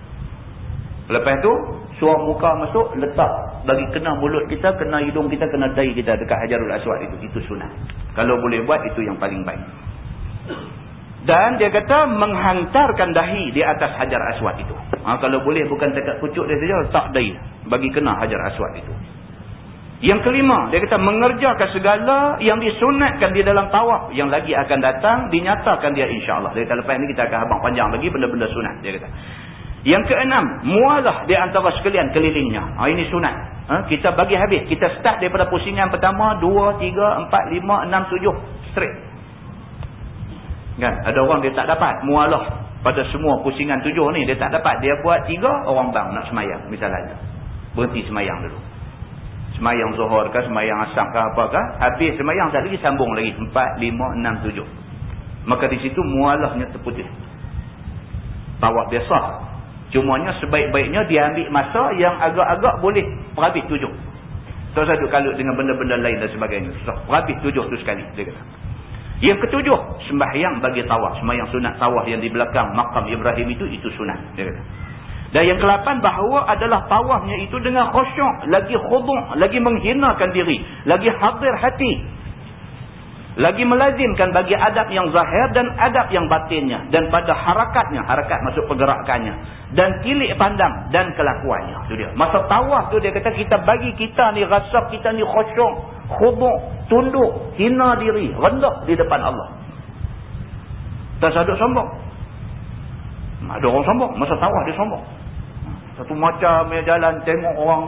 Lepas tu suar muka masuk letak. Bagi kena mulut kita, kena hidung kita, kena dahi kita dekat hajarul aswad itu. Itu sunat. Kalau boleh buat itu yang paling baik. Dan dia kata menghantarkan dahi di atas hajar aswad itu. Ha, kalau boleh bukan dekat pucuk dia saja, letak dahi. Bagi kena hajar aswad itu. Yang kelima, dia kata mengerjakan segala yang disunatkan di dalam tawaf. Yang lagi akan datang, dinyatakan dia insyaAllah. Dia kata lepas ini kita akan habang panjang lagi benda-benda sunat. Dia kata. Yang keenam, mualah di antara sekalian kelilingnya. Ha, ini sunat. Ha, kita bagi habis. Kita start daripada pusingan pertama, dua, tiga, empat, lima, enam, tujuh. Straight. Kan? Ada orang dia tak dapat mualah pada semua pusingan tujuh ni. Dia tak dapat. Dia buat tiga, orang bang nak semayang misalnya. Berhenti semayang dulu. Semayang zuhur ke, semayang asam ke apakah. Habis semayang tak lagi sambung lagi. Empat, lima, enam, tujuh. Maka di situ mualahnya terputih. Tawak dia sah. Cumanya sebaik-baiknya dia ambil masa yang agak-agak boleh perhabis tujuh. Tak duduk kalut dengan benda-benda lain dan sebagainya. Susah. Perhabis tujuh tu sekali. Dia kata. Yang ketujuh, sembahyang bagi tawaf. Sembahyang sunat tawaf yang di belakang makam Ibrahim itu, itu sunat. Dan yang kelapan, bahawa adalah tawafnya itu dengan khusyuk. Lagi khuduk, lagi menghinakan diri. Lagi hadir hati. Lagi melazimkan bagi adab yang zahir dan adab yang batinnya. Dan pada harakatnya, harakat masuk pergerakannya. Dan kilik pandang dan kelakuannya. Itu dia. Masa tawaf tu dia kata, kita bagi kita ni rasa kita ni khusyuk, khuduk, tunduk, hina diri, rendah di depan Allah. Tak sadut sombong. Ada orang sombong. Masa tawaf dia sombong. Satu macam dia jalan tengok orang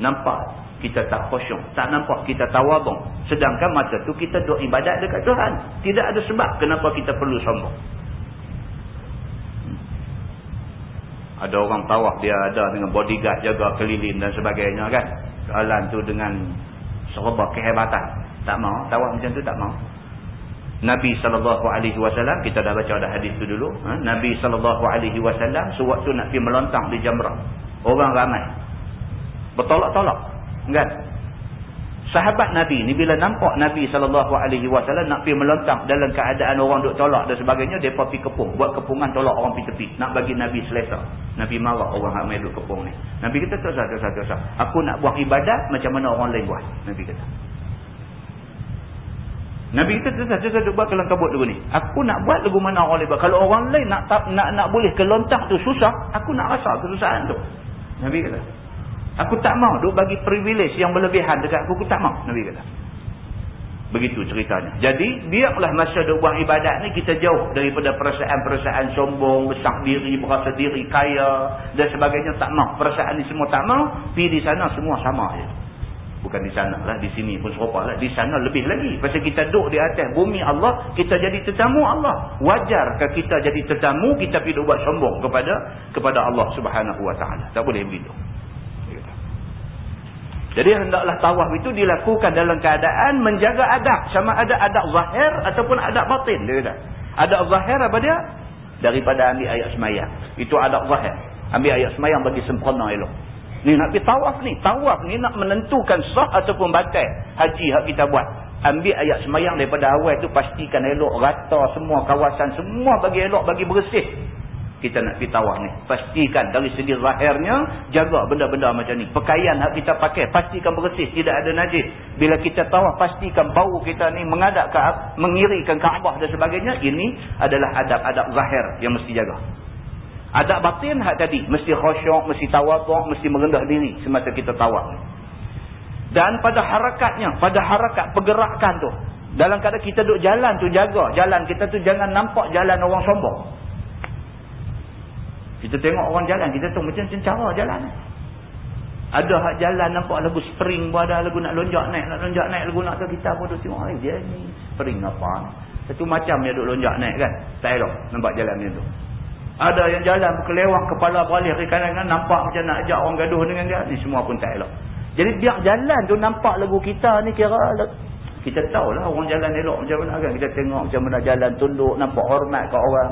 nampak kita tak khusyuk. Tak nampak kita tawadung. Sedangkan masa tu kita duk ibadat dekat Tuhan. Tidak ada sebab kenapa kita perlu sombong. Ada orang tawaf dia ada dengan bodyguard jaga keliling dan sebagainya kan. Jalan tu dengan serba kehebatan. Tak mau. Tawaf macam tu tak mau. Nabi SAW, kita dah baca ada hadis tu dulu. Ha? Nabi SAW sewaktu nak pergi melontang di jamrah. Orang ramai. Bertolak-tolak. Kan? Sahabat Nabi ni bila nampak Nabi SAW nak pergi melontang dalam keadaan orang duk tolak dan sebagainya, mereka pergi kepung. Buat kepungan tolak orang pergi tepi. Nak bagi Nabi selesa. Nabi marah orang ramai duk kepung ni. Nabi kata, tak usah, tak usah, tak usah. Aku nak buat ibadat macam mana orang lain buat. Nabi kata. Nabi kata, tak usah, tak usah, buat kelang kabut dulu ni. Aku nak buat lagu mana orang lain buat. Kalau orang lain nak nak nak boleh kelontang tu susah, aku nak rasa kesusahan tu. Nabi kata. Aku tak mau duk bagi privilege yang berlebihan dekat aku. Aku tak mau. Nabi kata. Begitu ceritanya. Jadi, biarlah masa duk buat ibadat ni kita jauh daripada perasaan-perasaan sombong, besar diri, berasa diri, kaya dan sebagainya. Tak mau. Perasaan ni semua tak mau. Pergi di sana semua sama je. Bukan di sana lah. Di sini pun serupa lah. Di sana lebih lagi. Pasal kita duduk di atas bumi Allah. Kita jadi tetamu Allah. Wajarkah kita jadi tetamu. Kita pergi buat sombong kepada kepada Allah subhanahu wa ta'ala. Tak boleh begitu. Jadi hendaklah tawaf itu dilakukan dalam keadaan menjaga adab. Sama ada adab zahir ataupun adab batin. Dia kata. Adab zahir apa dia? Daripada ambil ayat semayang. Itu adab zahir. Ambil ayat semayang bagi sempurna elok. Ni nak pergi tawaf ni. Tawaf ni nak menentukan sah ataupun batal. Haji yang kita buat. Ambil ayat semayang daripada awal tu pastikan elok. Rata semua kawasan. Semua bagi elok, bagi bersih kita nak pergi tawaf ni. Pastikan dari segi zahirnya, jaga benda-benda macam ni. Pakaian yang kita pakai, pastikan bersih, tidak ada najis. Bila kita tawaf, pastikan bau kita ni mengadap ke, mengirikan Kaabah dan sebagainya. Ini adalah adab-adab zahir yang mesti jaga. Adab batin hak tadi, mesti khusyuk, mesti tawaf, mesti merendah diri semasa kita tawaf. Dan pada harakatnya, pada harakat pergerakan tu, dalam keadaan kita duduk jalan tu jaga, jalan kita tu jangan nampak jalan orang sombong. Kita tengok orang jalan, kita tahu macam-macam cara jalan. Ada hak jalan nampak lagu spring pun ada lagu nak lonjak naik, nak lonjak naik lagu nak kita pun duduk tengok, eh dia ni spring apa. Satu macam dia duduk lonjak naik kan. Tak elok nampak jalan macam tu. Ada yang jalan berkelewang kepala balik ke kanan kan nampak macam nak ajak orang gaduh dengan dia. Ni semua pun tak elok. Jadi biar jalan tu nampak lagu kita ni kira kita tahulah orang jalan elok macam mana kan. Kita tengok macam mana jalan tunduk nampak hormat ke orang.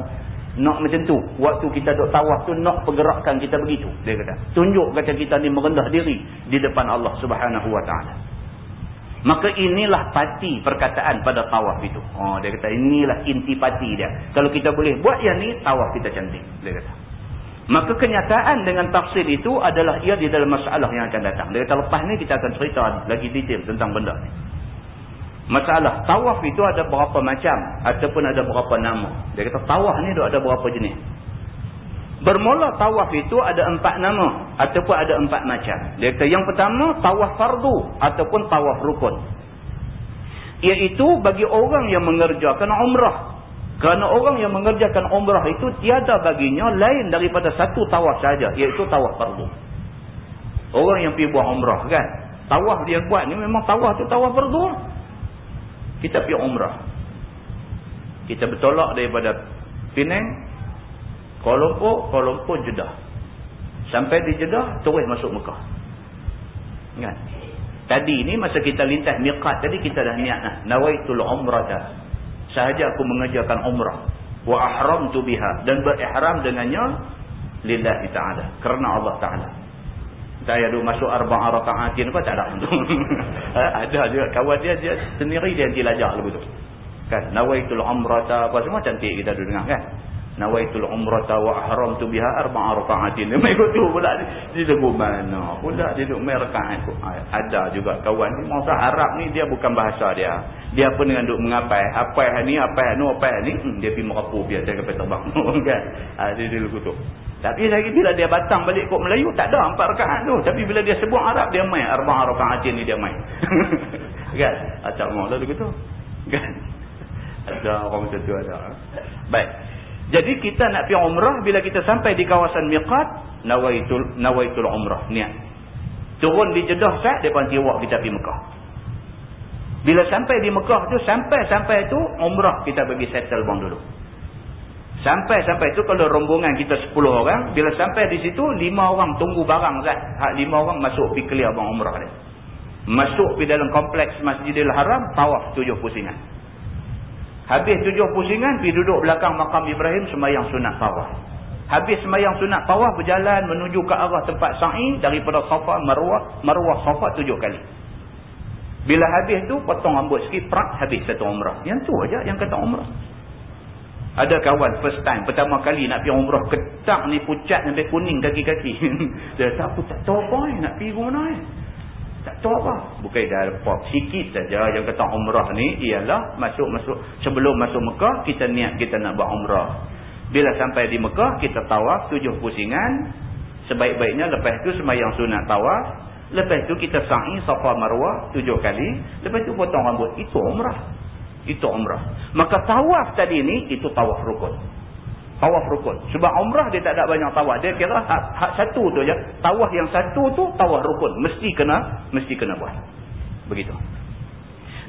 Nak macam tu. Waktu kita duduk tawaf tu nak pergerakan kita begitu. Dia kata. Tunjuk kata kita ni merendah diri di depan Allah subhanahu wa ta'ala. Maka inilah pati perkataan pada tawaf itu. Oh, dia kata inilah inti pati dia. Kalau kita boleh buat yang ni, tawaf kita cantik. Dia kata. Maka kenyataan dengan tafsir itu adalah ia di dalam masalah yang akan datang. Dia kata lepas ni kita akan cerita lagi detail tentang benda ni. Masalah, tawaf itu ada berapa macam ataupun ada berapa nama. Dia kata tawaf ni ada berapa jenis. Bermula tawaf itu ada empat nama ataupun ada empat macam. Dia kata yang pertama tawaf fardu ataupun tawaf rukun. Iaitu bagi orang yang mengerjakan umrah. Kerana orang yang mengerjakan umrah itu tiada baginya lain daripada satu tawaf saja. Iaitu tawaf fardu. Orang yang pergi buat umrah kan. Tawaf dia buat ni memang tawaf tu tawaf fardu kita pergi umrah. Kita bertolak daripada Penang, Kuala Lumpur, Kuala Lumpur, Jeddah. Sampai di Jeddah, terus masuk Mekah. Kan? Tadi ni masa kita lintas miqat tadi kita dah niat nah. Nawaitul umrata. Sahaja aku mengerjakan umrah. Wa ahramtu biha. Dan berihram dengannya. Lillahi ta'ala. Kerana Allah ta'ala. Saya duduk masuk arba'a raka'atin apa tak ada. ada juga kawan dia dia sendiri dia yang dilajak lagu tu. Kan nawaitul umrata apa semua cantik kita duduk dengar kan. Nawaitul umrata wa ahramtu biha arba'a raka'atin. Mai tu pula dia duduk mana? Pula dia duduk mai raka'at Ada juga kawan ni masa Arab ni dia bukan bahasa dia. Dia pun dengan duduk mengapai. Apa ni apa ni apa ni hmm, dia pergi merapu biasa kapal terbang kan. Ha, dia duduk tu. Tapi lagi bila dia batang balik kok Melayu tak ada empat rakaat tu. Tapi bila dia sebut Arab dia main arba' rakaat ni dia main. kan? Acak mau lah begitu. Kan? Ada orang macam tu ada. Baik. Jadi kita nak pergi umrah bila kita sampai di kawasan miqat, nawaitul nawaitul umrah niat. Turun di Jeddah sat depan tiwak kita pergi Mekah. Bila sampai di Mekah tu sampai-sampai tu umrah kita bagi settle bang dulu. Sampai-sampai tu kalau rombongan kita 10 orang, bila sampai di situ 5 orang tunggu barang zat. Hak 5 orang masuk pergi clear bang umrah dia. Masuk pergi dalam kompleks Masjidil Haram, tawaf tujuh pusingan. Habis tujuh pusingan, pergi duduk belakang makam Ibrahim, semayang sunat tawaf. Habis semayang sunat tawaf, berjalan menuju ke arah tempat sa'i, daripada safa, marwah, marwah safa tujuh kali. Bila habis tu, potong rambut sikit, prak, habis satu umrah. Yang tu aja yang kata umrah. Ada kawan first time, pertama kali nak pergi umrah, ketak ni pucat sampai kuning kaki-kaki. Dia kata, aku tak tahu apa nak pergi mana eh. Tak tahu apa. Bukan dah repot. Sikit saja yang kata umrah ni ialah masuk-masuk. Sebelum masuk Mekah, kita niat kita nak buat umrah. Bila sampai di Mekah, kita tawaf tujuh pusingan. Sebaik-baiknya lepas tu semayang sunat tawaf. Lepas tu kita sa'i safa marwah tujuh kali. Lepas tu potong rambut. Itu umrah. Itu umrah. Maka tawaf tadi ni, itu tawaf rukun tawaf rukun. Sebab umrah dia tak ada banyak tawaf. Dia kira hak, hak satu tu je. Tawaf yang satu tu tawaf rukun. Mesti kena mesti kena buat. Begitu.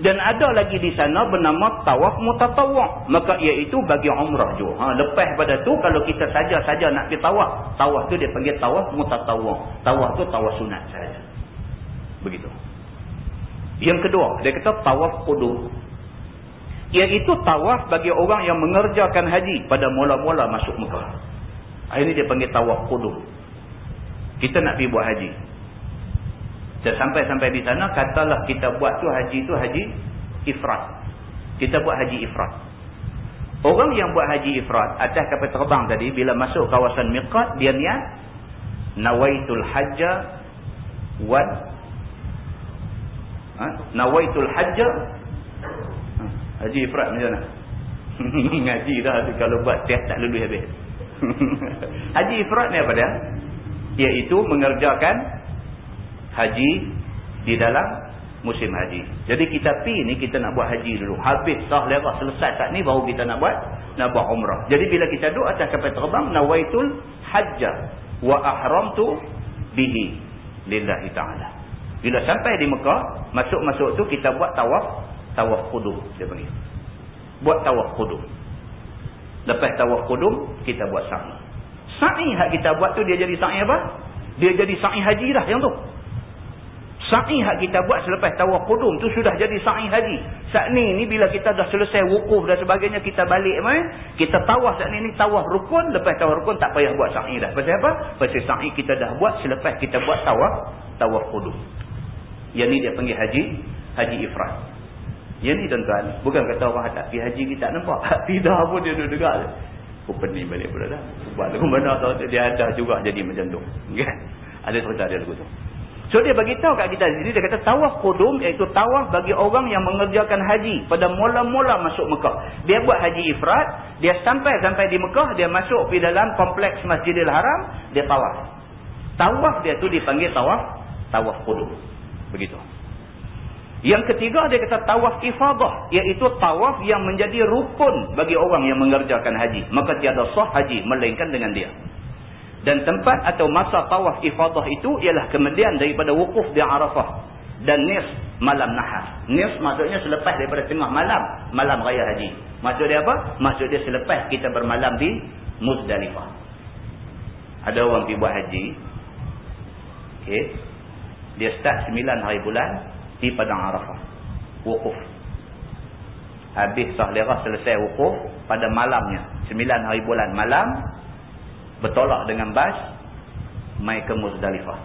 Dan ada lagi di sana bernama tawaf mutatawak. Maka iaitu bagi umrah juga. Ha, lepas pada tu kalau kita saja-saja nak pergi tawaf. Tawaf tu dia panggil tawaf mutatawak. Tawaf tu tawaf sunat saja. Begitu. Yang kedua, dia kata tawaf kudu iaitu tawaf bagi orang yang mengerjakan haji pada mula-mula masuk Mekah. Ini dia panggil tawaf kudum. Kita nak pergi buat haji. Sampai-sampai di sana, katalah kita buat tu haji tu haji ifrat. Kita buat haji ifrat. Orang yang buat haji ifrat, atas kapal terbang tadi, bila masuk kawasan Miqat, dia niat, Nawaitul hajja wad ha? Nawaitul hajja Haji Ifrat macam mana? Ngaji dah kalau buat test tak lulus habis. haji Ifrat ni apa dia? Iaitu mengerjakan haji di dalam musim haji. Jadi kita pi ni kita nak buat haji dulu. Habis sah lerah selesai tak ni baru kita nak buat nak buat umrah. Jadi bila kita duduk atas kapal terbang nawaitul hajja wa ahramtu bihi lillahi ta'ala. Bila sampai di Mekah, masuk-masuk tu kita buat tawaf tawaf kudum dia panggil. Buat tawaf kudum. Lepas tawaf kudum kita buat sa'i. Sa'i hak kita buat tu dia jadi sa'i apa? Dia jadi sa'i haji dah yang tu. Sa'i hak kita buat selepas tawaf kudum tu sudah jadi sa'i haji. Saat ni bila kita dah selesai wukuf dan sebagainya kita balik mai kita tawaf saat ni ni tawaf rukun. Lepas tawaf rukun tak payah buat sa'i dah. Pasal apa? Pasal sa'i kita dah buat selepas kita buat tawaf tawaf kudum. Yang ni dia panggil haji haji ifrat yang ni tuan-tuan, bukan kata orang tak pergi haji kita tak nampak. Tidak pun dia duduk dekat. Aku pening balik pula dah. Buat lagu mana tahu dia ada juga jadi macam tu. Kan? Ada cerita dia lagu tu. So dia beritahu kat kita sini, dia kata tawaf kudum iaitu tawaf bagi orang yang mengerjakan haji pada mula-mula masuk Mekah. Dia buat haji ifrat, dia sampai-sampai di Mekah, dia masuk di dalam kompleks Masjidil Haram, dia tawaf. Tawaf dia tu dipanggil tawaf, tawaf kudum. Begitu. Yang ketiga dia kata tawaf ifadah. Iaitu tawaf yang menjadi rukun bagi orang yang mengerjakan haji. Maka tiada sah haji melainkan dengan dia. Dan tempat atau masa tawaf ifadah itu ialah kemudian daripada wukuf di Arafah. Dan nis malam nahar. Nis maksudnya selepas daripada tengah malam. Malam raya haji. Maksud dia apa? Maksud dia selepas kita bermalam di Muzdalifah. Ada orang pergi buat haji. Okay. Dia start 9 hari bulan di Padang Arafah. Wukuf. Habis sah lerah selesai wukuf pada malamnya. Sembilan hari bulan malam. Bertolak dengan bas. Mai ke Muzdalifah.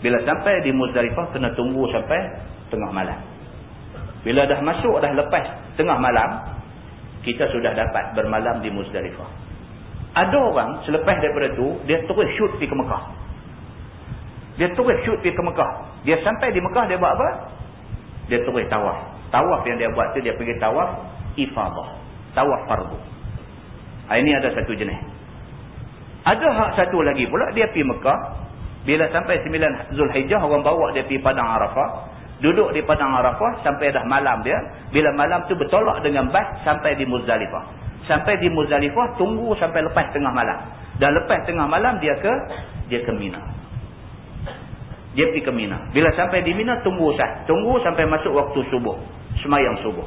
Bila sampai di Muzdalifah kena tunggu sampai tengah malam. Bila dah masuk dah lepas tengah malam. Kita sudah dapat bermalam di Muzdalifah. Ada orang selepas daripada tu dia terus shoot pergi ke Mekah. Dia terus shoot pergi ke Mekah. Dia sampai di Mekah dia buat apa? Dia terus tawaf. Tawaf yang dia buat tu dia pergi tawaf ifadah. Tawaf fardu. Ha, ini ada satu jenis. Ada hak satu lagi pula dia pergi Mekah. Bila sampai 9 Zulhijjah orang bawa dia pergi Padang Arafah. Duduk di Padang Arafah sampai dah malam dia. Bila malam tu bertolak dengan bas sampai di Muzdalifah. sampai di Muzdalifah tunggu sampai lepas tengah malam. Dan lepas tengah malam dia ke dia ke Mina. Dia pergi ke Mina. Bila sampai di Mina tunggu sah. Tunggu sampai masuk waktu subuh. Semayang subuh.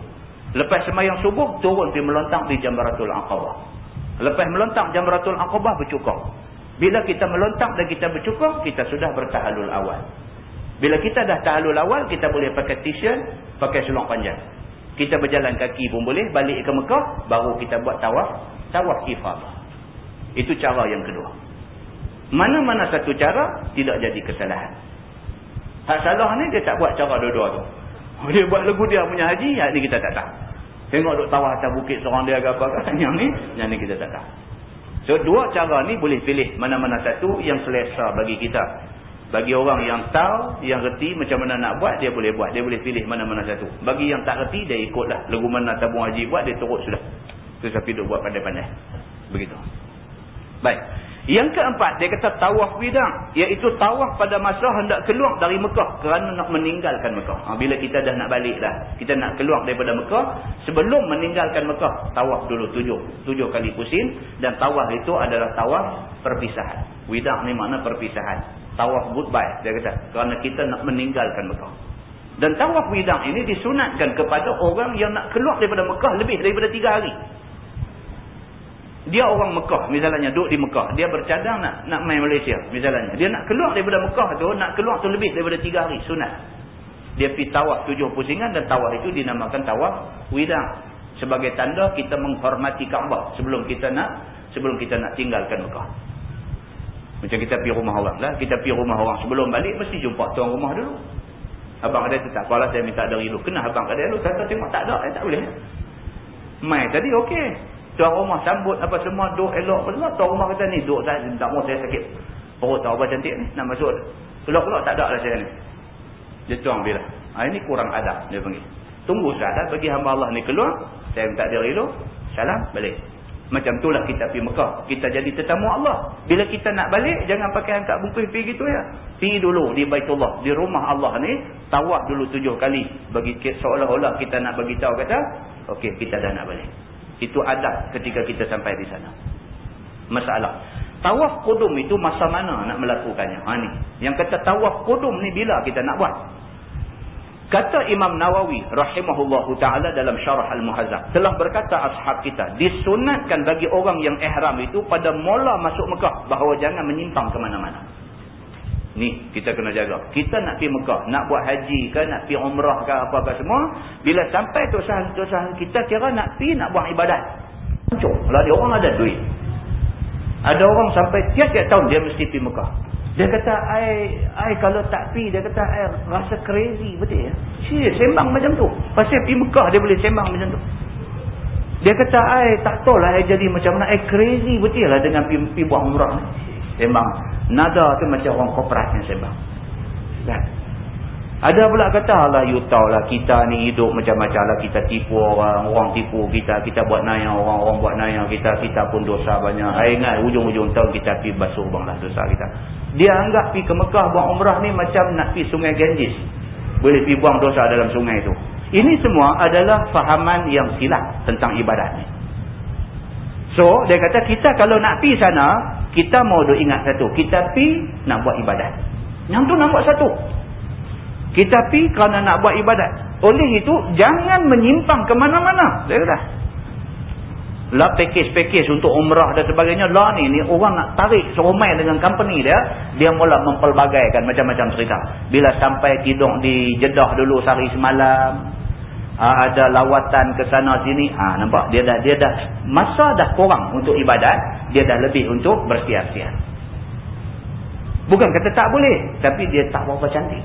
Lepas semayang subuh turun pergi melontak di Jamratul Aqabah. Lepas melontak Jamratul Aqabah bercukur. Bila kita melontak dan kita bercukur kita sudah bertahalul awal. Bila kita dah tahalul awal kita boleh pakai t-shirt, pakai seluar panjang. Kita berjalan kaki pun boleh balik ke Mekah baru kita buat tawaf, tawaf ifadah. Itu cara yang kedua. Mana-mana satu cara tidak jadi kesalahan. Hak salah ni dia tak buat cara dua-dua tu. Dia buat lagu dia punya haji, yang ni kita tak tahu. Tengok duk tawah atas bukit seorang dia apa kan yang ni, yang ni kita tak tahu. So dua cara ni boleh pilih mana-mana satu yang selesa bagi kita. Bagi orang yang tahu, yang reti macam mana nak buat, dia boleh buat. Dia boleh pilih mana-mana satu. Bagi yang tak reti, dia ikutlah. Lagu mana tabung haji buat, dia turut sudah. Terus tapi duk buat pandai-pandai. Begitu. Baik. Yang keempat, dia kata tawaf bidang. Iaitu tawaf pada masa hendak keluar dari Mekah. Kerana nak meninggalkan Mekah. Ha, bila kita dah nak balik dah. Kita nak keluar daripada Mekah. Sebelum meninggalkan Mekah. Tawaf dulu tujuh. Tujuh kali pusing. Dan tawaf itu adalah tawaf perpisahan. Widang ni makna perpisahan. Tawaf goodbye. Dia kata. Kerana kita nak meninggalkan Mekah. Dan tawaf widang ini disunatkan kepada orang yang nak keluar daripada Mekah lebih daripada tiga hari. Dia orang Mekah misalnya duduk di Mekah. Dia bercadang nak nak main Malaysia misalnya. Dia nak keluar daripada Mekah tu. Nak keluar tu lebih daripada tiga hari. Sunat. Dia pergi tawaf tujuh pusingan dan tawaf itu dinamakan tawaf widang. Sebagai tanda kita menghormati Kaabah sebelum kita nak sebelum kita nak tinggalkan Mekah. Macam kita pergi rumah orang lah. Kita pergi rumah orang sebelum balik mesti jumpa tuan rumah dulu. Abang tu tak apalah saya minta dari dulu. Kena abang ada dulu. Kata tengok tak ada. Eh, tak boleh. Mai tadi okey. Tuan rumah sambut apa semua, duk elok semua. Tuan rumah kata ni, duk tak, tak mau saya sakit. Perut tak apa cantik ni, nak masuk. Keluar-keluar tak ada lah saya ni. Dia tuang bila. Ha, ini kurang adab, dia panggil. Tunggu sahabat bagi hamba Allah ni keluar. Saya minta dia rilu. Salam, balik. Macam itulah kita pergi Mekah. Kita jadi tetamu Allah. Bila kita nak balik, jangan pakai angkat bungkus pergi gitu ya. Pergi dulu di Baitullah. Di rumah Allah ni, tawaf dulu tujuh kali. Bagi Seolah-olah kita nak bagi tahu kata, okey kita dah nak balik. Itu adab ketika kita sampai di sana. Masalah. Tawaf kudum itu masa mana nak melakukannya? Ha, ni. Yang kata tawaf kudum ni bila kita nak buat? Kata Imam Nawawi rahimahullahu ta'ala dalam syarah Al-Muhazzab. Telah berkata ashab kita. Disunatkan bagi orang yang ihram itu pada mula masuk Mekah. Bahawa jangan menyimpang ke mana-mana. Ni kita kena jaga. Kita nak pergi Mekah, nak buat haji ke, nak pergi umrah ke apa-apa semua. Bila sampai tu usaha-usaha kita kira nak pergi nak buat ibadat. Hancur. Kalau dia orang ada duit. Ada orang sampai tiap-tiap tahun dia mesti pergi Mekah. Dia kata, I, I kalau tak pergi, dia kata, I rasa crazy betul ya. Cik, sembang macam tu. Pasal pergi Mekah dia boleh sembang macam tu. Dia kata, I tak tahu lah I jadi macam mana. I crazy betul lah dengan pergi, pergi buat umrah. Sembang. Nada tu macam orang korporat yang sembang. Kan? Ada pula kata, Allah you tahu lah kita ni hidup macam-macam lah. Kita tipu orang, orang tipu kita. Kita buat naya orang, orang buat naya kita. Kita pun dosa banyak. Saya ingat ujung-ujung tahun kita pergi basuh bang lah dosa kita. Dia anggap pergi ke Mekah buat umrah ni macam nak pergi sungai Ganges. Boleh pergi buang dosa dalam sungai tu. Ini semua adalah fahaman yang silap tentang ibadat ni. So, dia kata kita kalau nak pergi sana, kita mau duk ingat satu. Kita pi nak buat ibadat. Yang tu nak buat satu. Kita pi kerana nak buat ibadat. Oleh itu, jangan menyimpang ke mana-mana. Dia kata. Lah pakej-pakej untuk umrah dan sebagainya. Lah ni, ni orang nak tarik serumai dengan company dia. Dia mula mempelbagaikan macam-macam cerita. Bila sampai tidur di Jeddah dulu sehari semalam. Ah, ada lawatan ke sana sini. Ha, nampak? Dia dah dia dah masa dah kurang untuk ibadat dia dah lebih untuk bersiap-siap. Bukan kata tak boleh tapi dia tak berapa cantik.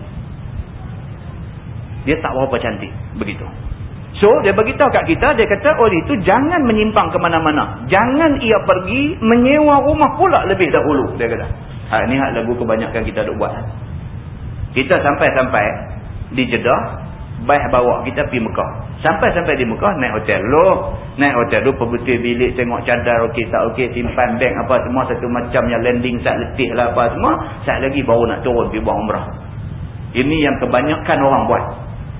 Dia tak berapa cantik begitu. So dia beritahu kat kita dia kata oleh itu jangan menyimpang ke mana-mana. Jangan ia pergi menyewa rumah pula lebih dahulu dia kata. Ha, ini lagu kebanyakan kita duk buat. Kita sampai-sampai di Jeddah baik bawa kita pergi Mekah. Sampai-sampai di Mekah naik hotel. Loh, naik hotel tu perbetul bilik tengok cadar okey tak okey simpan bank apa semua satu macam yang landing sat letih lah apa semua. Sat lagi baru nak turun pergi buat umrah. Ini yang kebanyakan orang buat.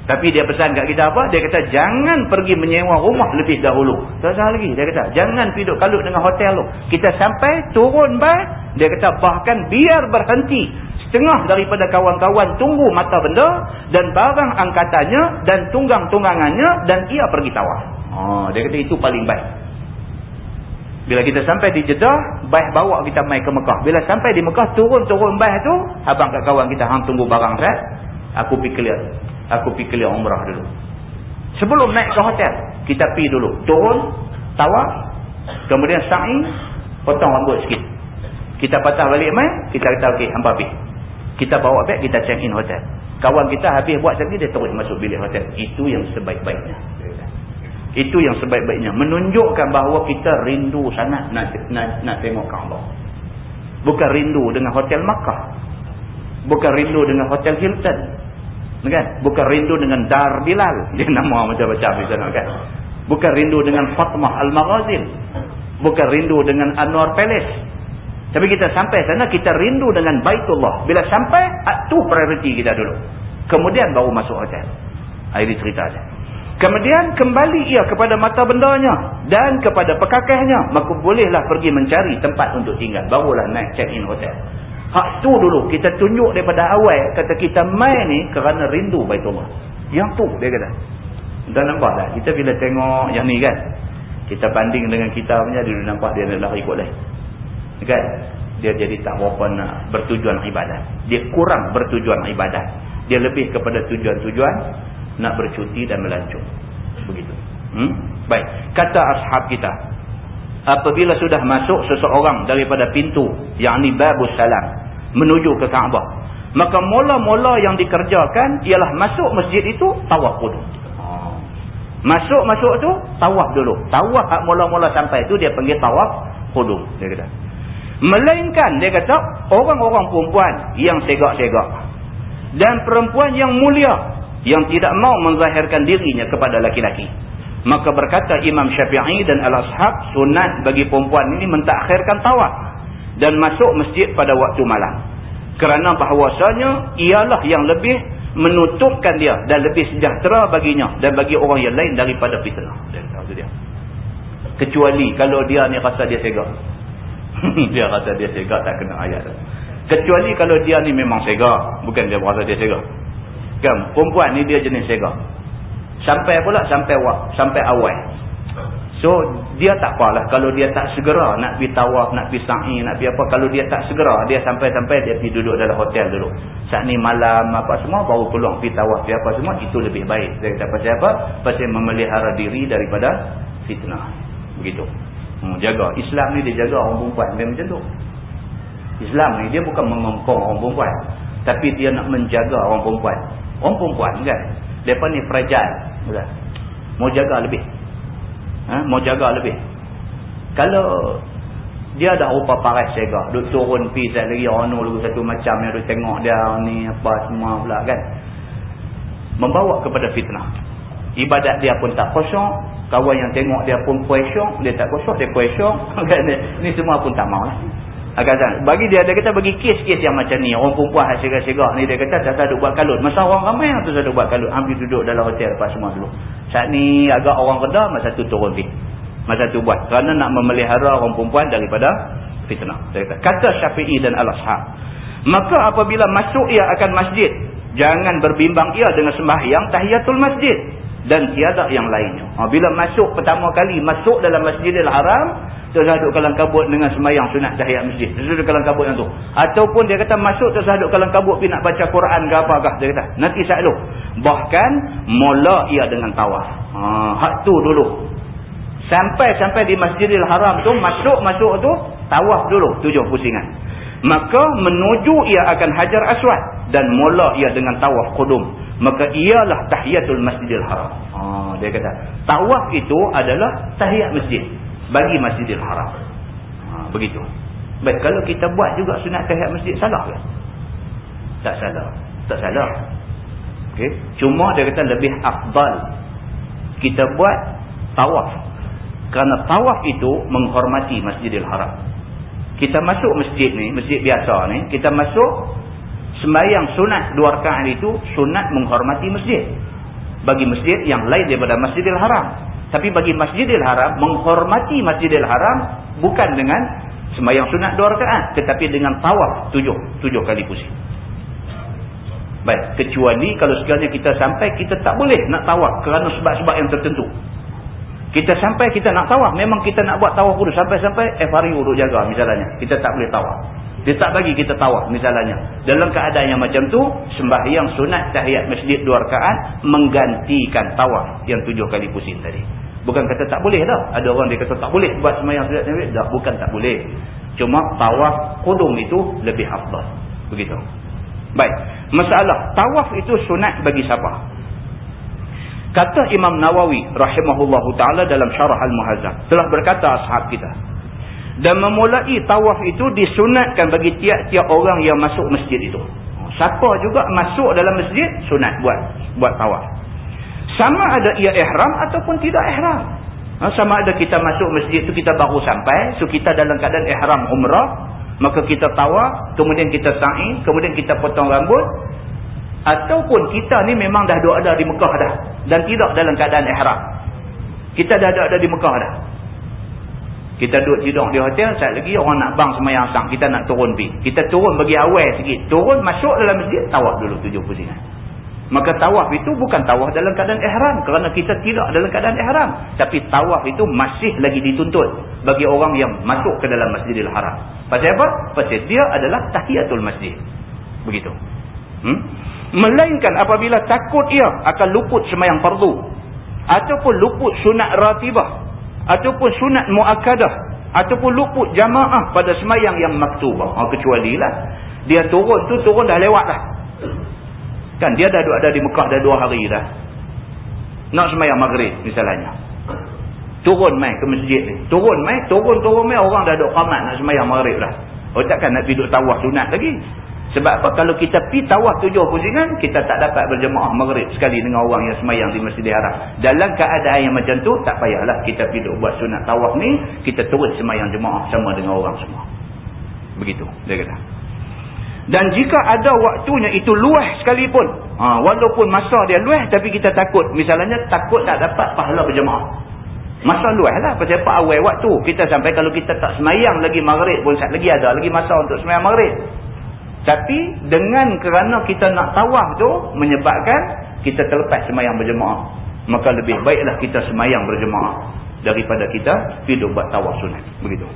Tapi dia pesan kat kita apa? Dia kata jangan pergi menyewa rumah lebih dahulu. Salah lagi. Dia kata jangan pergi duduk kalut dengan hotel tu. Kita sampai turun bas. Dia kata bahkan biar berhenti. Setengah daripada kawan-kawan tunggu mata benda. Dan barang angkatannya dan tunggang-tunggangannya. Dan ia pergi tawar. Oh, dia kata itu paling baik. Bila kita sampai di Jeddah, baik bawa kita mai ke Mekah. Bila sampai di Mekah, turun-turun baik tu. Abang kat kawan kita, hang tunggu barang saya. Aku pergi clear aku pergi clear umrah dulu. Sebelum naik ke hotel, kita pergi dulu. Turun, tawaf, kemudian sa'i, potong rambut sikit. Kita patah balik main, kita kata okey, hampa pergi. Kita bawa beg, kita check in hotel. Kawan kita habis buat tadi, dia terus masuk bilik hotel. Itu yang sebaik-baiknya. Itu yang sebaik-baiknya. Menunjukkan bahawa kita rindu sangat nak nak, nak tengok Kaabah. Bukan rindu dengan hotel Makkah. Bukan rindu dengan hotel Hilton kan bukan rindu dengan Dar Bilal dia nama macam-macam di sana kan bukan rindu dengan Fatmah Al-Maghazil bukan rindu dengan Anwar Palace tapi kita sampai sana kita rindu dengan Baitullah bila sampai tu prioriti kita dulu kemudian baru masuk hotel ini cerita saja kemudian kembali ia kepada mata bendanya dan kepada pekakahnya maka bolehlah pergi mencari tempat untuk tinggal barulah naik check in hotel Hak tu dulu kita tunjuk daripada awal kata kita mai ni kerana rindu Baitullah. Yang tu dia kata. Dan nampak tak? Kita bila tengok yang ni kan. Kita banding dengan kita punya dia nampak dia nak ikut lain. Kan? Dia jadi tak berapa nak bertujuan ibadat. Dia kurang bertujuan ibadat. Dia lebih kepada tujuan-tujuan nak bercuti dan melancung. Begitu. Hmm? Baik. Kata ashab kita apabila sudah masuk seseorang daripada pintu yang ni babus salam menuju ke Kaabah maka mula-mula yang dikerjakan ialah masuk masjid itu tawaf dulu masuk-masuk tu tawaf dulu tawaf mula-mula sampai tu dia panggil tawaf kudum dia kata melainkan dia kata orang-orang perempuan yang segak-segak dan perempuan yang mulia yang tidak mau menzahirkan dirinya kepada laki-laki Maka berkata Imam Syafi'i dan Al-Ashab, sunat bagi perempuan ini mentakhirkan tawaf dan masuk masjid pada waktu malam. Kerana bahawasanya ialah yang lebih menutupkan dia dan lebih sejahtera baginya dan bagi orang yang lain daripada fitnah. Kecuali kalau dia ni rasa dia segak. dia rasa dia segak tak kena ayat. Kecuali kalau dia ni memang segak. Bukan dia rasa dia segak. Kan? Perempuan ni dia jenis segak. Sampai pula sampai sampai awal. So dia tak apalah kalau dia tak segera nak pergi tawaf, nak pergi sa'i, nak pergi apa. Kalau dia tak segera, dia sampai-sampai dia pergi duduk dalam hotel dulu. Saat ni malam apa semua baru keluar pergi tawaf, pergi apa semua. Itu lebih baik. Dia kata pasal apa? Pasal memelihara diri daripada fitnah. Begitu. Hmm, jaga. Islam ni dia jaga orang perempuan. Dia macam tu. Islam ni dia bukan mengongkong orang perempuan. Tapi dia nak menjaga orang perempuan. Orang perempuan kan? Mereka ni fragile. Mau jaga lebih. Ha? Mau jaga lebih. Kalau dia ada rupa paras jaga. Duk turun pi sekali lagi. Ono lagu satu macam yang duk tengok dia ni apa semua pula kan. Membawa kepada fitnah. Ibadat dia pun tak kosong. Kawan yang tengok dia pun kosong. Dia tak kosong. Dia kosong. Kan? Ni semua pun tak mau lah. Agak bagi dia, dia kata bagi kes-kes yang macam ni. Orang perempuan hasil-hasil ni dia kata tak ada buat kalut. Masa orang ramai tu ada buat kalut. Ambil duduk dalam hotel lepas semua dulu. Saat ni agak orang rendah, masa tu turun pergi. Masa tu buat. Kerana nak memelihara orang perempuan daripada fitnah. Dia kata, kata Syafi'i dan Al-Ashab. Maka apabila masuk ia akan masjid. Jangan berbimbang ia dengan sembahyang tahiyatul masjid. Dan tiada yang lainnya. Ha, bila masuk pertama kali, masuk dalam masjidil haram. Terus duduk kalang kabut dengan semayang sunat tahiyat masjid. Terus duduk kalang kabut yang tu. Ataupun dia kata masuk terus duduk kalang kabut pergi nak baca Quran ke apakah. Dia kata nanti saya dulu. Bahkan mula ia dengan tawaf. Ha, hak tu dulu. Sampai-sampai di masjidil haram tu masuk-masuk tu tawaf dulu tujuh pusingan. Maka menuju ia akan hajar aswad. Dan mula ia dengan tawaf kudum. Maka ialah tahiyatul masjidil haram. Ha, dia kata tawaf itu adalah tahiyat masjid bagi Masjidil Haram. Ha, begitu. Baik, kalau kita buat juga sunat tahiyat masjid salah ke? Tak salah. Tak salah. Okay. Cuma dia kata lebih afdal kita buat tawaf. Kerana tawaf itu menghormati Masjidil Haram. Kita masuk masjid ni, masjid biasa ni, kita masuk sembahyang sunat dua rakaat itu sunat menghormati masjid. bagi masjid yang lain daripada Masjidil Haram. Tapi bagi Masjidil Haram, menghormati Masjidil Haram bukan dengan semayang sunat dua rakaat. Tetapi dengan tawaf tujuh. Tujuh kali pusing. Baik. Kecuali kalau sekiranya kita sampai, kita tak boleh nak tawaf kerana sebab-sebab yang tertentu. Kita sampai, kita nak tawaf. Memang kita nak buat tawaf dulu. Sampai-sampai, hari urut jaga misalnya. Kita tak boleh tawaf. Dia tak bagi kita tawaf misalnya. Dalam keadaan yang macam tu, sembahyang sunat tahiyat masjid dua rakaat menggantikan tawaf yang tujuh kali pusing tadi. Bukan kata tak boleh dah. Ada orang dia kata tak boleh buat sembahyang sunat tahiyat. Tak, bukan tak boleh. Cuma tawaf kudum itu lebih afdal. Begitu. Baik. Masalah, tawaf itu sunat bagi siapa? Kata Imam Nawawi rahimahullahu taala dalam Syarah Al-Muhazzab telah berkata ashab kita dan memulai tawaf itu disunatkan bagi tiap-tiap orang yang masuk masjid itu. Siapa juga masuk dalam masjid, sunat buat buat tawaf. Sama ada ia ihram ataupun tidak ihram. Ha, sama ada kita masuk masjid itu kita baru sampai, so kita dalam keadaan ihram umrah, maka kita tawaf, kemudian kita sa'i, kemudian kita potong rambut, ataupun kita ni memang dah ada di Mekah dah, dan tidak dalam keadaan ihram. Kita dah ada di Mekah dah. Kita duduk tidur di hotel, saat lagi orang nak bang semayang sang. Kita nak turun pi. Kita turun bagi awal sikit. Turun masuk dalam masjid, tawaf dulu tujuh pusingan. Maka tawaf itu bukan tawaf dalam keadaan ihram. Kerana kita tidak dalam keadaan ihram. Tapi tawaf itu masih lagi dituntut bagi orang yang masuk ke dalam masjidil haram. Pasal apa? Pasal dia adalah tahiyatul masjid. Begitu. Hmm? Melainkan apabila takut ia akan luput semayang fardu. Ataupun luput sunat ratibah ataupun sunat muakkadah. Ataupun luput jamaah pada semayang yang maktubah. Ha, kecuali lah dia turun tu turun dah lewat lah kan dia dah ada di Mekah dah dua hari dah. Nak semayang maghrib misalnya. Turun mai ke masjid ni. Turun mai turun-turun mai orang dah ada qamat nak semayang maghrib lah oh takkan nak duduk tawah sunat lagi sebab apa? Kalau kita pi tawaf tujuh pusingan, kita tak dapat berjemaah maghrib sekali dengan orang yang semayang di Masjidil Haram. Dalam keadaan yang macam tu, tak payahlah kita pi buat sunat tawaf ni, kita turut semayang jemaah sama dengan orang semua. Begitu, dia kata. Dan jika ada waktunya itu luah sekalipun, ha, walaupun masa dia luah, tapi kita takut. Misalnya, takut tak dapat pahala berjemaah. Masa luah lah. Pasal apa awal waktu. Kita sampai kalau kita tak semayang lagi maghrib pun, lagi ada lagi masa untuk semayang maghrib. Tapi dengan kerana kita nak tawaf tu menyebabkan kita terlepas semayang berjemaah. Maka lebih baiklah kita semayang berjemaah daripada kita hidup buat tawaf sunat. Begitu.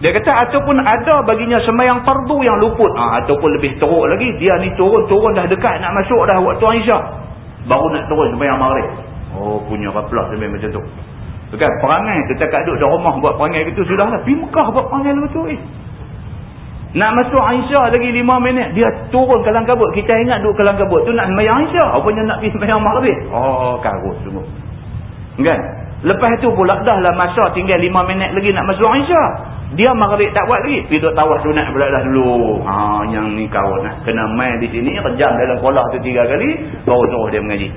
Dia kata ataupun ada baginya semayang fardu yang luput. Ha, ataupun lebih teruk lagi. Dia ni turun-turun dah dekat nak masuk dah waktu Aisyah. Baru nak turun semayang maghrib. Oh punya kaplah semayang macam tu. Bukan perangai kita kat duduk di rumah buat perangai gitu. Sudahlah. Pergi Mekah buat perangai tu. Eh. Nak masuk Aisyah lagi lima minit. Dia turun ke kabut. Kita ingat duduk ke kabut. tu nak semayang Aisyah. Apanya nak pergi semayang maghrib. Oh karut sungguh. Kan? Lepas tu pula dah lah masa tinggal lima minit lagi nak masuk Aisyah. Dia maghrib tak buat lagi. Pergi duduk tawah sunat pula dah dulu. Ha, yang ni karut nak. Kena main di sini. Rejam dalam kolah tu tiga kali. Baru suruh dia mengaji.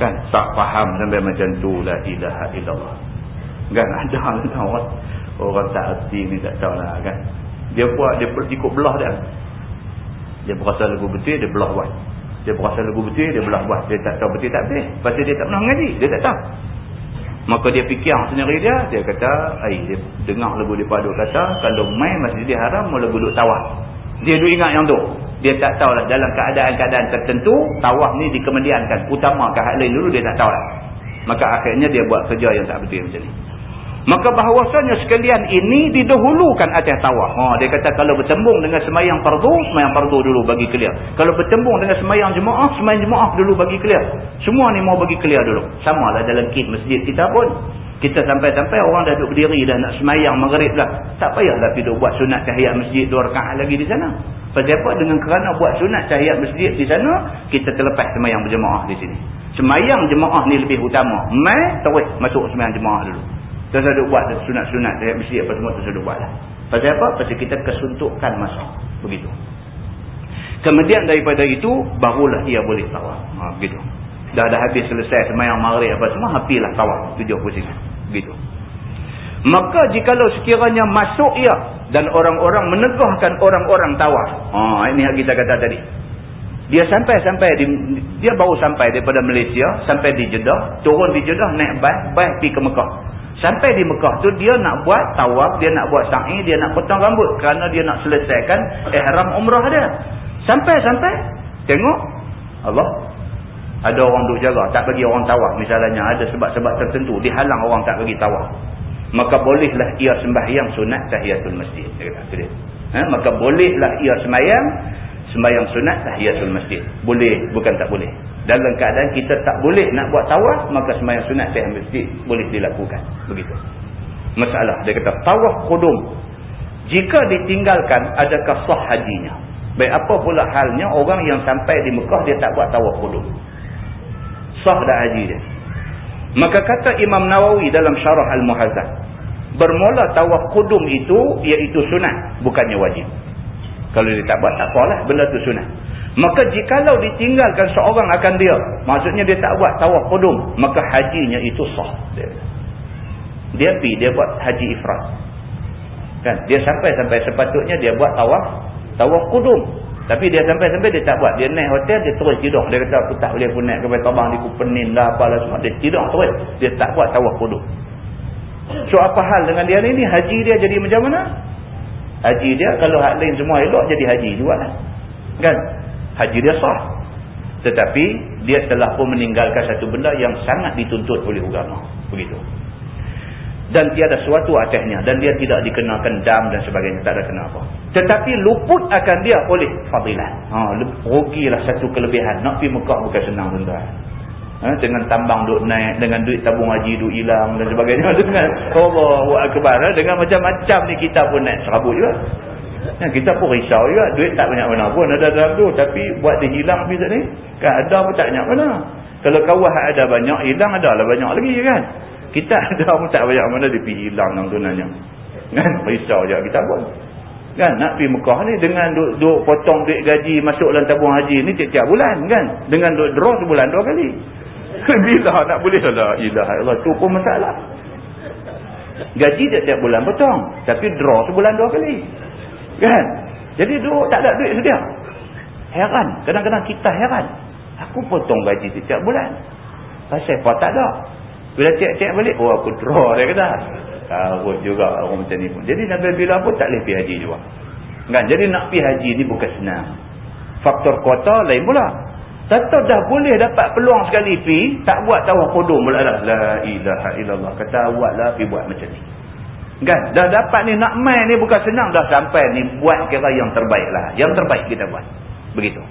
Kan? Tak faham sampai macam tu. La ilaha illallah. Kan? Ada orang. Orang tak erti ni tak tahu lah kan dia buat dia ikut belah dia. Dia berasa lagu betul dia belah buat. Dia berasa lagu betul dia belah buat. Dia tak tahu betul tak betul pasal dia tak pernah mengaji dia tak tahu. Maka dia fikir sendiri dia dia kata ai dia dengar lagu dia padu kata kalau main masjid haram mau lagu duk tawaf. Dia duk ingat yang tu. Dia tak tahu lah dalam keadaan-keadaan tertentu tawaf ni dikemudiankan utama ke hal lain dulu dia tak tahu lah. Maka akhirnya dia buat kerja yang tak betul macam ni Maka bahawasanya sekalian ini didahulukan atas tawaf. Ha, dia kata kalau bertembung dengan semayang fardu, semayang fardu dulu bagi clear. Kalau bertembung dengan semayang jemaah, semayang jemaah dulu bagi clear. Semua ni mau bagi clear dulu. Sama lah dalam kit masjid kita pun. Kita sampai-sampai orang dah duduk berdiri dah nak semayang maghrib lah. Tak payahlah pergi buat sunat tahiyat masjid dua rakaat lagi di sana. Pasal apa? Dengan kerana buat sunat tahiyat masjid di sana, kita terlepas semayang berjemaah di sini. Semayang jemaah ni lebih utama. Mai, terus masuk semayang jemaah dulu. Terus ada buat sunat-sunat saya mesti apa semua terus ada buat lah. Pasal apa? Pasal kita kesuntukkan masa. Begitu. Kemudian daripada itu, barulah ia boleh tawaf. Ha, begitu. Dah dah habis selesai semayang maghrib apa semua, hapilah tawaf. Tujuh pusingan. Begitu. Maka jikalau sekiranya masuk ia dan orang-orang menegahkan orang-orang tawaf. Ha, ini yang kita kata tadi. Dia sampai-sampai dia baru sampai daripada Malaysia, sampai di Jeddah, turun di Jeddah naik bas, bas pergi ke Mekah. Sampai di Mekah tu dia nak buat tawaf, dia nak buat sa'i, dia nak potong rambut kerana dia nak selesaikan ihram umrah dia. Sampai-sampai tengok Allah ada orang duk jaga, tak bagi orang tawaf misalnya ada sebab-sebab tertentu dihalang orang tak bagi tawaf. Maka bolehlah ia sembahyang sunat tahiyatul masjid. Dia kata, ha? maka bolehlah ia sembahyang sembahyang sunat tahiyatul masjid. Boleh, bukan tak boleh. Dalam keadaan kita tak boleh nak buat tawaf, maka sembahyang sunat tahiyatul masjid boleh dilakukan. Begitu. Masalah, dia kata tawaf kudum. Jika ditinggalkan, adakah sah hajinya? Baik apa pula halnya orang yang sampai di Mekah, dia tak buat tawaf kudum. Sah dah haji dia. Maka kata Imam Nawawi dalam syarah Al-Muhazad, bermula tawaf kudum itu, iaitu sunat, bukannya wajib. Kalau dia tak buat, tak apalah. Benda tu sunat. Maka jikalau ditinggalkan seorang akan dia. Maksudnya dia tak buat tawaf kudum. Maka hajinya itu sah. Dia, dia pergi, dia buat haji ifrat. Kan? Dia sampai-sampai sepatutnya dia buat tawaf. Tawaf kudum. Tapi dia sampai-sampai dia tak buat. Dia naik hotel, dia terus tidur. Dia kata aku tak boleh pun naik ke tabang di kupenin lah apalah semua. Dia tidur terus. Dia tak buat tawaf kudum. So apa hal dengan dia ni? Haji dia jadi macam mana? haji dia kalau hak lain semua elok jadi haji juga lah. kan haji dia sah. Tetapi dia telah pun meninggalkan satu benda yang sangat dituntut oleh agama. Begitu. Dan tiada suatu atasnya. Dan dia tidak dikenakan dam dan sebagainya. Tak ada kena apa tetapi luput akan dia oleh fadilah. Ha, rugilah satu kelebihan. Nak pergi Mekah bukan senang tuan-tuan. Ha, dengan tambang duk naik dengan duit tabung haji duk hilang dan sebagainya dengan Allahu akbar. Ha, dengan macam-macam ni kita pun naik serabut juga ha, kita pun risau juga. Duit tak banyak mana pun. Ada dalam tu tapi buat dia hilang habis ni kan ada pun tak banyak mana kalau kawah ada banyak hilang ada lah banyak lagi kan? Kita ada pun tak banyak mana dia pergi hilang dalam tu nanya kan risau je kita pun. Kan nak pergi Mekah ni dengan duk, duk potong duit gaji masuk dalam tabung haji ni tiap-tiap bulan kan? Dengan duk draw sebulan dua kali. Bila nak boleh? Lah ilah Allah tu pun masalah. Gaji dia tiap bulan potong. Tapi draw sebulan dua kali. Kan? Jadi tu tak ada duit sedia. Heran. Kadang-kadang kita heran. Aku potong gaji setiap bulan. Pasal apa tak ada. Bila cek-cek balik. Oh aku draw dia kata. Karut juga orang macam ni pun. Jadi Nabi Bila pun tak boleh pergi haji juga. Kan? Jadi nak pergi haji ni bukan senang. Faktor kuota lain pula. Tentu dah boleh dapat peluang sekali pi tak buat tawaf qudum pula lah. La ilaha illallah. Kata buatlah pi buat macam ni. Kan? Dah dapat ni nak main ni bukan senang dah sampai ni buat kira yang terbaik lah. Yang terbaik kita buat. Begitu.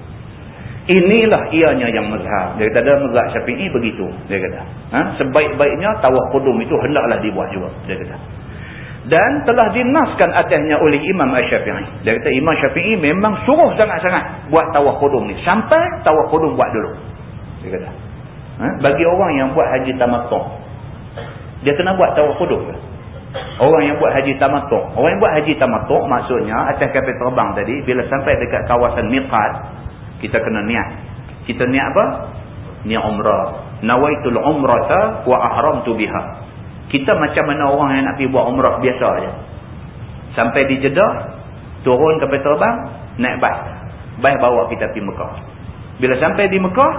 Inilah ianya yang mazhab. Dia kata ada mazhab syafi'i begitu. Dia kata. Ha? Sebaik-baiknya tawaf qudum itu hendaklah dibuat juga. Dia kata dan telah dinaskan atasnya oleh Imam Syafi'i. Dia kata Imam Syafi'i memang suruh sangat-sangat buat tawaf qudum ni. Sampai tawaf qudum buat dulu. Dia kata. Ha? Bagi orang yang buat haji tamattu. Dia kena buat tawaf qudum ke? Orang yang buat haji tamattu. Orang yang buat haji tamattu maksudnya atas kapal terbang tadi bila sampai dekat kawasan miqat kita kena niat. Kita niat apa? Niat umrah. Nawaitul umrata wa ahramtu biha. Kita macam mana orang yang nak pergi buat umrah biasa aja. Sampai di Jeddah, turun ke terbang, naik bas. Bas bawa kita pergi Mekah. Bila sampai di Mekah,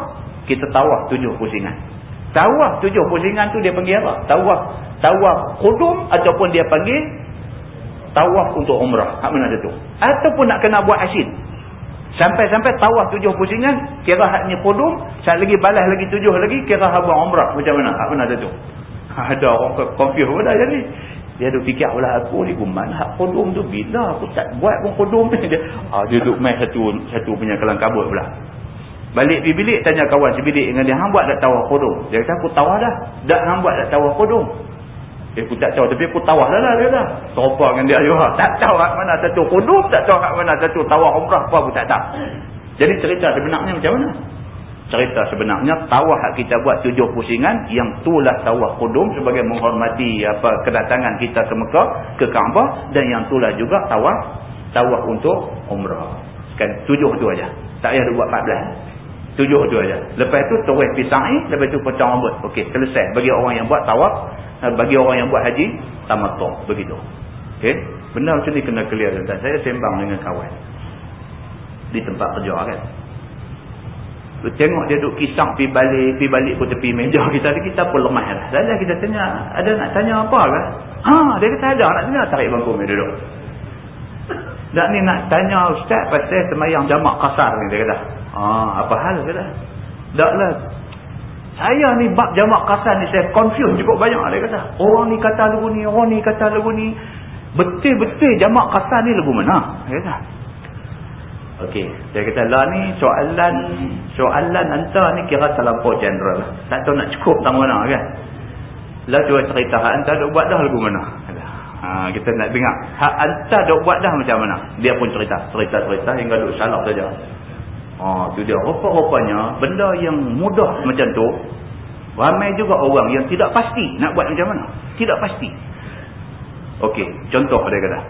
kita tawaf tujuh pusingan. Tawaf tujuh pusingan tu dia panggil apa? Tawaf tawaf khudum ataupun dia panggil tawaf untuk umrah. Hak mana tu? Ataupun nak kena buat asyid. Sampai-sampai tawaf tujuh pusingan, kira haknya khudum, saat lagi balas lagi tujuh lagi, kira hak buat umrah. Macam mana? Hak mana tu? ada orang confuse pun dah jadi dia duk fikir pula aku ni pun mana hak kodum tu bila aku tak buat pun kodum ni dia, ah, dia duduk main satu satu punya kelang kabut pula balik di bilik tanya kawan sebilik dengan dia hang buat tak tawar kodum dia kata aku tawar dah. Tak hang buat tak tawar kodum eh aku tak tahu tapi aku tawar dah lah dia kata. Serupa dengan dia juga tak tahu hak mana satu kodum tak tahu hak mana satu tawar umrah apa aku tak tahu jadi cerita sebenarnya macam mana? Cerita sebenarnya tawah kita buat tujuh pusingan yang itulah tawah kudum sebagai menghormati apa kedatangan kita ke Mekah ke Kaabah dan yang itulah juga tawah tawah untuk umrah. Kan tujuh tu aja. Tak payah buat 14 tujuh tu aja. Lepas tu terus pisang lepas tu potong rambut. Okey selesai. Bagi orang yang buat tawaf eh, bagi orang yang buat haji tamattu begitu. Okey? Benda macam ni kena clear dan saya sembang dengan kawan. Di tempat kerja kan? Tengok dia duduk kisah pergi balik, pergi balik ke tepi meja kita ni kita pun lemah dah. Lalu kita tanya, ada nak tanya apa ke? Ha, dia kata ada nak tanya tarik bangku dia duduk. Dan ni nak tanya ustaz pasal semayang jamak kasar ni dia kata. Ha, apa hal dia kata? Taklah. Saya ni bab jamak kasar ni saya confuse cukup banyak dia kata. Orang ni kata lagu ni, orang ni kata lagu ni. Betul-betul jamak kasar ni lagu mana? Dia kata. Okey, saya kata lah ni soalan soalan hantar ni kira terlampau general. Tak tahu nak cukup tang mana kan. Lah cuba cerita hak hantar dok buat dah lagu mana. Ha, kita nak dengar. Hak hantar dok buat dah macam mana. Dia pun cerita, cerita-cerita hingga duk salah saja. Ha, tu dia. Rupa-rupanya benda yang mudah macam tu ramai juga orang yang tidak pasti nak buat macam mana. Tidak pasti. Okey, contoh dia kata.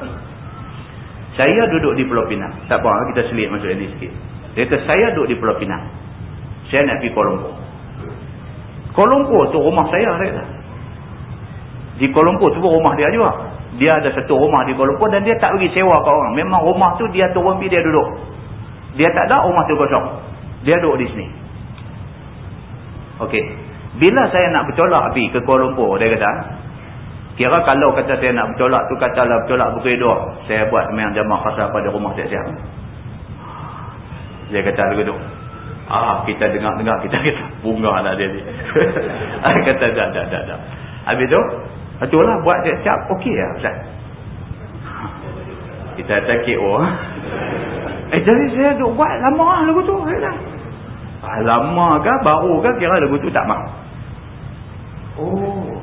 Saya duduk di Pulau Pinang. Tak apa, kita selit masuk ini sikit. Dia kata, saya duduk di Pulau Pinang. Saya nak pergi Kuala Lumpur. Kuala Lumpur tu rumah saya. Dia kata. Di Kuala Lumpur tu rumah dia juga. Dia ada satu rumah di Kuala Lumpur dan dia tak pergi sewa ke orang. Memang rumah tu dia turun pergi dia duduk. Dia tak ada rumah tu kosong. Dia duduk di sini. Okey. Bila saya nak bertolak pergi ke Kuala Lumpur, dia kata, Kira kalau kata saya nak bertolak tu katalah bertolak pukul dua. Saya buat semayang jamaah khasar pada rumah siap-siap. Dia kata lagu tu. Ah, kita dengar-dengar kita kata bunga lah dia ni. kata dah dah dah dah. Habis tu, itulah buat siap-siap okey lah Ustaz. Kita kata KO. Eh jadi saya duk buat lama lah lagu tu. Ah, lama ke baru ke kira lagu tu tak mah. Oh.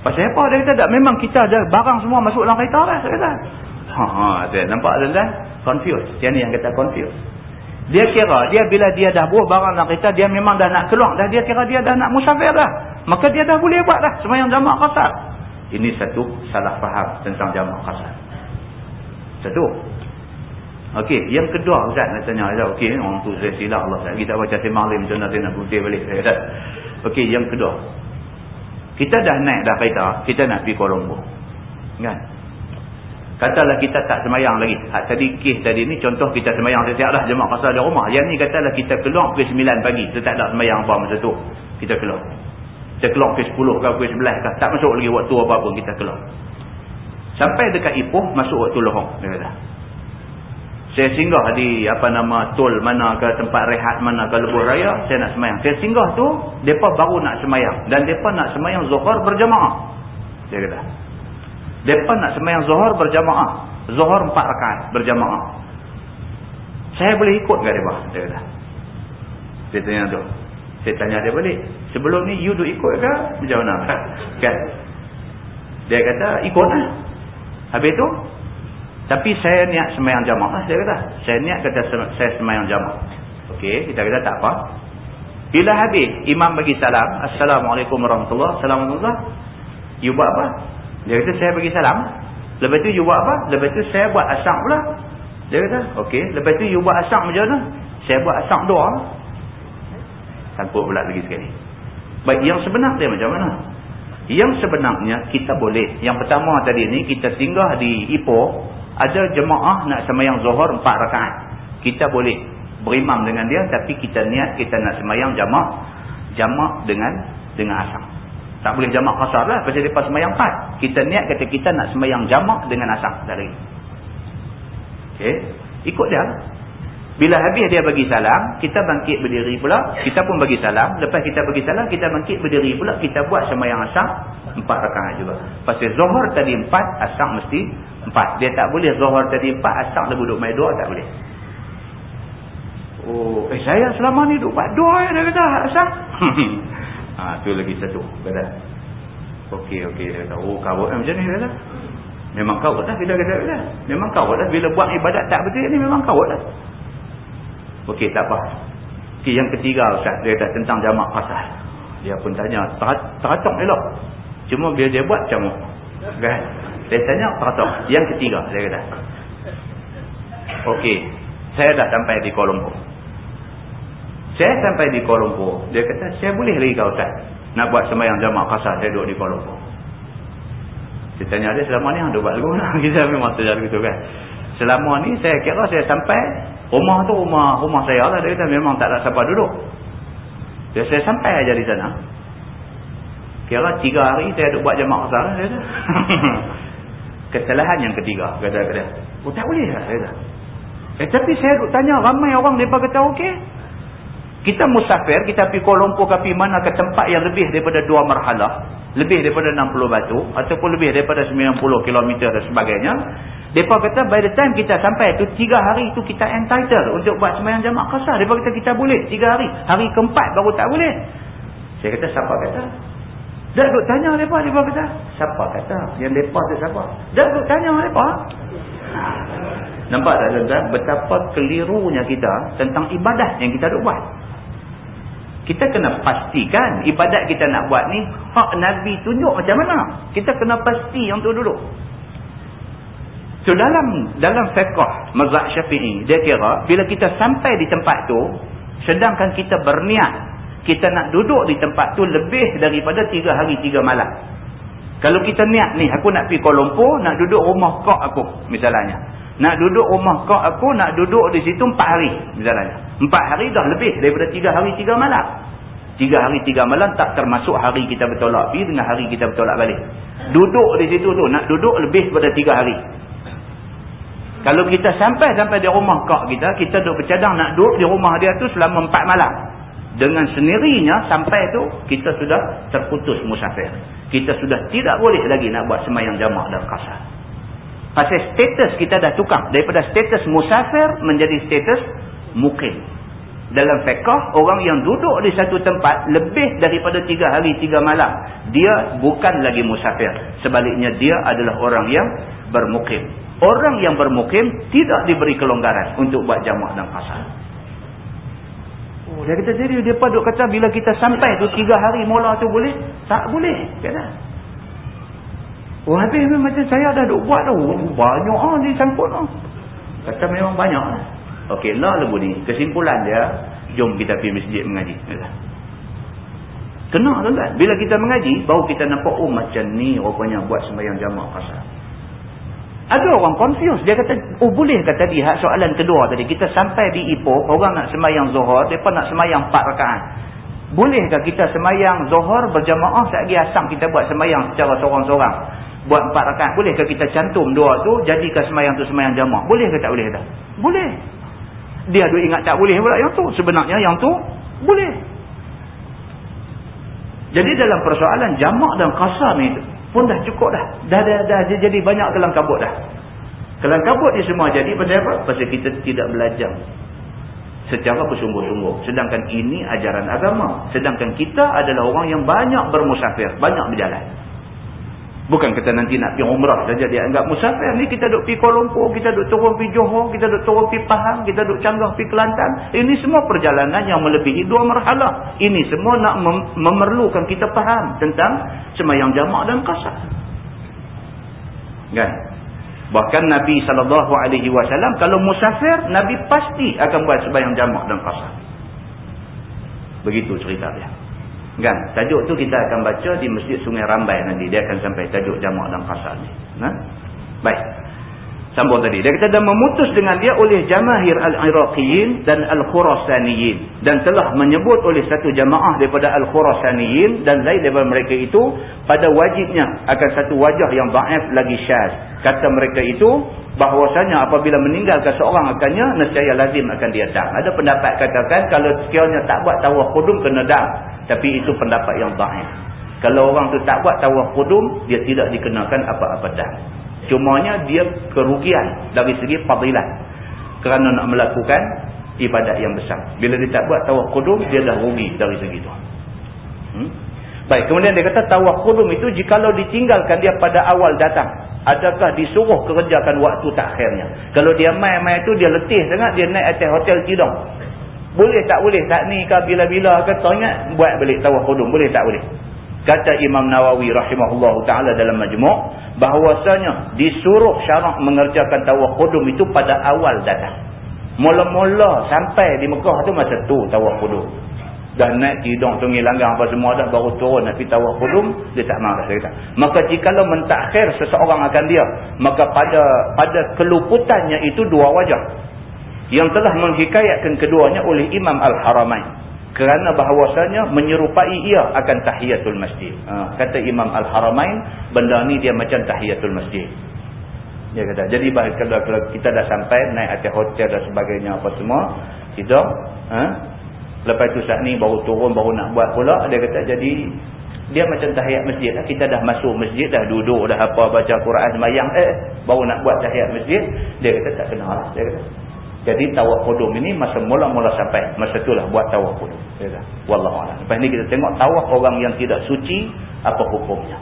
Pasal apa dia kata tak memang kita ada barang semua masuk dalam kereta dah kata. Ha ha dia nampak tuan-tuan confuse. Dia ni yang kata confuse. Dia kira dia bila dia dah buah barang dalam kereta dia memang dah nak keluar dah dia kira dia dah nak musafir dah. Maka dia dah boleh buat dah sembahyang jamak qasar. Ini satu salah faham tentang jamak qasar. Satu. Okey, yang kedua Ustaz nak tanya Ustaz, okey orang tu saya silap Allah Ustaz. Kita baca semalam macam nak nak putih balik Ustaz. Okey, yang kedua. Kita dah naik dah kereta, kita nak pergi Kuala Lumpur. Kan? Katalah kita tak semayang lagi. Hak tadi kes tadi ni contoh kita semayang setiap dah jemaah pasal di rumah. Yang ni katalah kita keluar pukul 9 pagi. Kita tak ada semayang apa masa tu. Kita keluar. Kita keluar pukul 10 ke pukul 11 ke. Tak masuk lagi waktu apa pun kita keluar. Sampai dekat Ipoh masuk waktu lohong. Dia kata saya singgah di apa nama tol mana ke tempat rehat mana ke lebuh raya saya nak semayang saya singgah tu mereka baru nak semayang dan mereka nak semayang zuhur berjamaah dia kata mereka nak semayang zuhur berjamaah zuhur empat rakaat berjamaah saya boleh ikut ke mereka dia kata dia tanya tu saya tanya dia balik sebelum ni you duk ikut ke macam mana kan dia kata ikut lah habis tu tapi saya niat semayang jamaah saya kata. Saya niat kata saya semayang jamaah. Okey, kita kata tak apa. Bila habis, imam bagi salam. Assalamualaikum warahmatullahi wabarakatuh. You buat apa? Dia kata saya bagi salam. Lepas tu you buat apa? Lepas tu saya buat asam pula. Dia kata, okey. Lepas tu you buat asam macam mana? Saya buat asam doa. Takut pula lagi sekali. Baik, yang sebenar dia macam mana? Yang sebenarnya kita boleh. Yang pertama tadi ni kita singgah di Ipoh ada jemaah nak semayang zuhur empat rakaat. Kita boleh berimam dengan dia tapi kita niat kita nak semayang jamak jamak dengan dengan asam. Tak boleh jamak khasar lah pasal lepas semayang empat. Kita niat kata kita nak semayang jamak dengan asam. Dari. Okay. Ikut dia. Bila habis dia bagi salam, kita bangkit berdiri pula. Kita pun bagi salam. Lepas kita bagi salam, kita bangkit berdiri pula. Kita buat semayang asam empat rakaat juga. Pasal zuhur tadi empat, asam mesti Empat. Dia tak boleh zuhur tadi empat, asal dia duduk main dua, tak boleh. Oh, eh saya selama ni duduk buat dua dia kata, asal. ha, tu lagi satu. Kata. Okey, okey. Dia kata, oh kawat eh, macam ni, dia kata. Memang kawat lah, bila kata, kata. Memang kawat lah, bila buat ibadat tak betul ni, memang kawat lah. Okey, tak apa. Okay, yang ketiga, Ustaz, dia kata tentang jamak pasal. Dia pun tanya, teratok elok. Cuma bila dia buat macam Kan? Saya tanya teratur. Yang ketiga, saya kata. Okey. Saya dah sampai di Kuala Lumpur. Saya sampai di Kuala Lumpur. Dia kata, saya boleh lagi kau Ustaz. Nak buat sembahyang jamaah kasar. Saya duduk di Kuala Lumpur. Saya tanya dia, selama ni ada buat lagu mana? Kita memang terjadi begitu kan. Selama ni saya kira saya sampai Rumah tu rumah rumah saya lah. Dia kata memang tak ada siapa duduk. Dia saya sampai aja di sana. Kira tiga hari saya duduk buat jemaah besar. Dia kata. Kesalahan yang ketiga. Kata dia. Oh tak boleh lah. Dia kata. Eh tapi saya duduk tanya ramai orang mereka kata okey. Kita musafir, kita pergi Kuala Lumpur ke mana ke tempat yang lebih daripada dua marhalah. Lebih daripada 60 batu. Ataupun lebih daripada 90 km dan sebagainya. Mereka kata by the time kita sampai tu tiga hari tu kita entitled untuk buat semayang jamaah kasar. Mereka kata kita boleh tiga hari. Hari keempat baru tak boleh. Saya kata siapa kata? Dah duk tanya mereka. Mereka kata siapa kata? Yang mereka tu siapa? Dah duk tanya mereka. Nampak tak tuan-tuan? Betapa kelirunya kita tentang ibadah yang kita duk buat. Kita kena pastikan ibadat kita nak buat ni hak Nabi tunjuk macam mana. Kita kena pasti yang tu dulu. So dalam dalam fiqh mazhab Syafi'i dia kira bila kita sampai di tempat tu sedangkan kita berniat kita nak duduk di tempat tu lebih daripada tiga hari tiga malam. Kalau kita niat ni aku nak pergi Kuala Lumpur nak duduk rumah kak aku misalnya. Nak duduk rumah kak aku nak duduk di situ empat hari misalnya. Empat hari dah lebih daripada tiga hari tiga malam. Tiga hari tiga malam tak termasuk hari kita bertolak pergi dengan hari kita bertolak balik. Duduk di situ tu nak duduk lebih daripada tiga hari. Kalau kita sampai-sampai di rumah kak kita, kita duduk bercadang nak duduk di rumah dia tu selama empat malam. Dengan sendirinya sampai tu, kita sudah terputus musafir. Kita sudah tidak boleh lagi nak buat semayang jamak dan kasar. Pasal status kita dah tukar. Daripada status musafir menjadi status mukim. Dalam fiqah, orang yang duduk di satu tempat lebih daripada tiga hari, tiga malam. Dia bukan lagi musafir. Sebaliknya dia adalah orang yang bermukim. Orang yang bermukim tidak diberi kelonggaran untuk buat jamak dan pasal. Oh, dia kata jadi dia paduk kata bila kita sampai tu tiga hari mula tu boleh? Tak boleh. Kata. Oh habis macam saya dah duk buat tu. Banyak ah di sangkut tu. Kata memang banyak. Okey lah lebu ni. Kesimpulan dia. Jom kita pergi masjid mengaji. Kata. Kena tuan-tuan. Bila kita mengaji. Baru kita nampak. Oh macam ni rupanya buat sembahyang jamak pasal. Ada orang confuse. Dia kata, oh boleh ke tadi hak soalan kedua tadi. Kita sampai di Ipoh, orang nak semayang Zohor, mereka nak semayang 4 rakaat. Bolehkah kita semayang Zohor berjamaah lagi asam kita buat semayang secara seorang-seorang? Buat 4 rakaat. Bolehkah kita cantum dua tu, jadikan semayang tu semayang jamaah? Boleh ke tak boleh tak? Boleh. Dia ada ingat tak boleh pula yang tu. Sebenarnya yang tu, boleh. Jadi dalam persoalan jamak dan kasar ni, pun dah cukup dah. Dah, dah, dah, dah jadi banyak kelang kabut dah. Kelang kabut ni semua jadi pasal apa? Pasal kita tidak belajar secara bersungguh-sungguh. Sedangkan ini ajaran agama. Sedangkan kita adalah orang yang banyak bermusafir. Banyak berjalan. Bukan kita nanti nak pergi umrah saja dia anggap musafir. Ni kita duduk pergi Kuala Lumpur, kita duduk turun pergi Johor, kita duduk turun pergi Pahang, kita duduk canggah pergi Kelantan. Ini semua perjalanan yang melebihi dua marhalah. Ini semua nak mem memerlukan kita faham tentang semayang jamak dan kasar. Kan? Bahkan Nabi SAW kalau musafir, Nabi pasti akan buat semayang jamak dan kasar. Begitu cerita dia. Kan? Tajuk tu kita akan baca di Masjid Sungai Rambai nanti. Dia akan sampai tajuk jamak dan kasar ni. Ha? Baik. Sambung tadi. Dia kata, dan memutus dengan dia oleh jamahir al-Iraqiyin dan al-Khurasaniyin. Dan telah menyebut oleh satu jamaah daripada al-Khurasaniyin dan lain daripada mereka itu, pada wajibnya akan satu wajah yang ba'if lagi syaz. Kata mereka itu, bahwasanya apabila meninggalkan seorang akannya, nescaya lazim akan dia dam. Ada pendapat katakan, kalau sekiranya tak buat tawah kudum, kena dam. Tapi itu pendapat yang baik. Kalau orang tu tak buat tawaf kudum, dia tidak dikenakan apa-apa dah. Cumanya dia kerugian dari segi fadilat. Kerana nak melakukan ibadat yang besar. Bila dia tak buat tawaf kudum, dia dah rugi dari segi itu. Hmm? Baik, kemudian dia kata tawaf kudum itu jikalau ditinggalkan dia pada awal datang. Adakah disuruh kerjakan waktu takhirnya? Kalau dia main-main itu, dia letih sangat, dia naik atas hotel tidur. Boleh tak boleh tak ni ke bila-bila ke teringat buat balik tawaf kudum. Boleh tak boleh. Kata Imam Nawawi rahimahullah ta'ala dalam majmuk. Bahawasanya disuruh syarak mengerjakan tawaf kudum itu pada awal datang. Mula-mula sampai di Mekah tu masa tu tawaf kudum. Dah naik tidung tungi langgang apa semua dah baru turun nak pergi tawaf kudum. Dia tak marah saya kata. Maka jikalau mentakhir seseorang akan dia. Maka pada pada keluputannya itu dua wajah. Yang telah menghikayatkan keduanya oleh Imam Al-Haramain kerana bahawasanya menyerupai ia akan tahiyatul masjid. Ha, kata Imam Al-Haramain, benda ni dia macam tahiyatul masjid. Dia kata, jadi kalau, kalau kita dah sampai, naik atas hotel dan sebagainya apa semua, kita, ha, lepas tu saat ni baru turun, baru nak buat pula, dia kata, jadi dia macam tahiyat masjid lah. Kita dah masuk masjid, dah duduk, dah apa, baca Quran, semayang, eh, baru nak buat tahiyat masjid, dia kata tak kena lah. Dia kata, jadi tawaf kudum ini masa mula-mula sampai. Masa itulah buat tawaf kudum. Wallahualam. Lepas ni kita tengok tawaf orang yang tidak suci, apa hukumnya.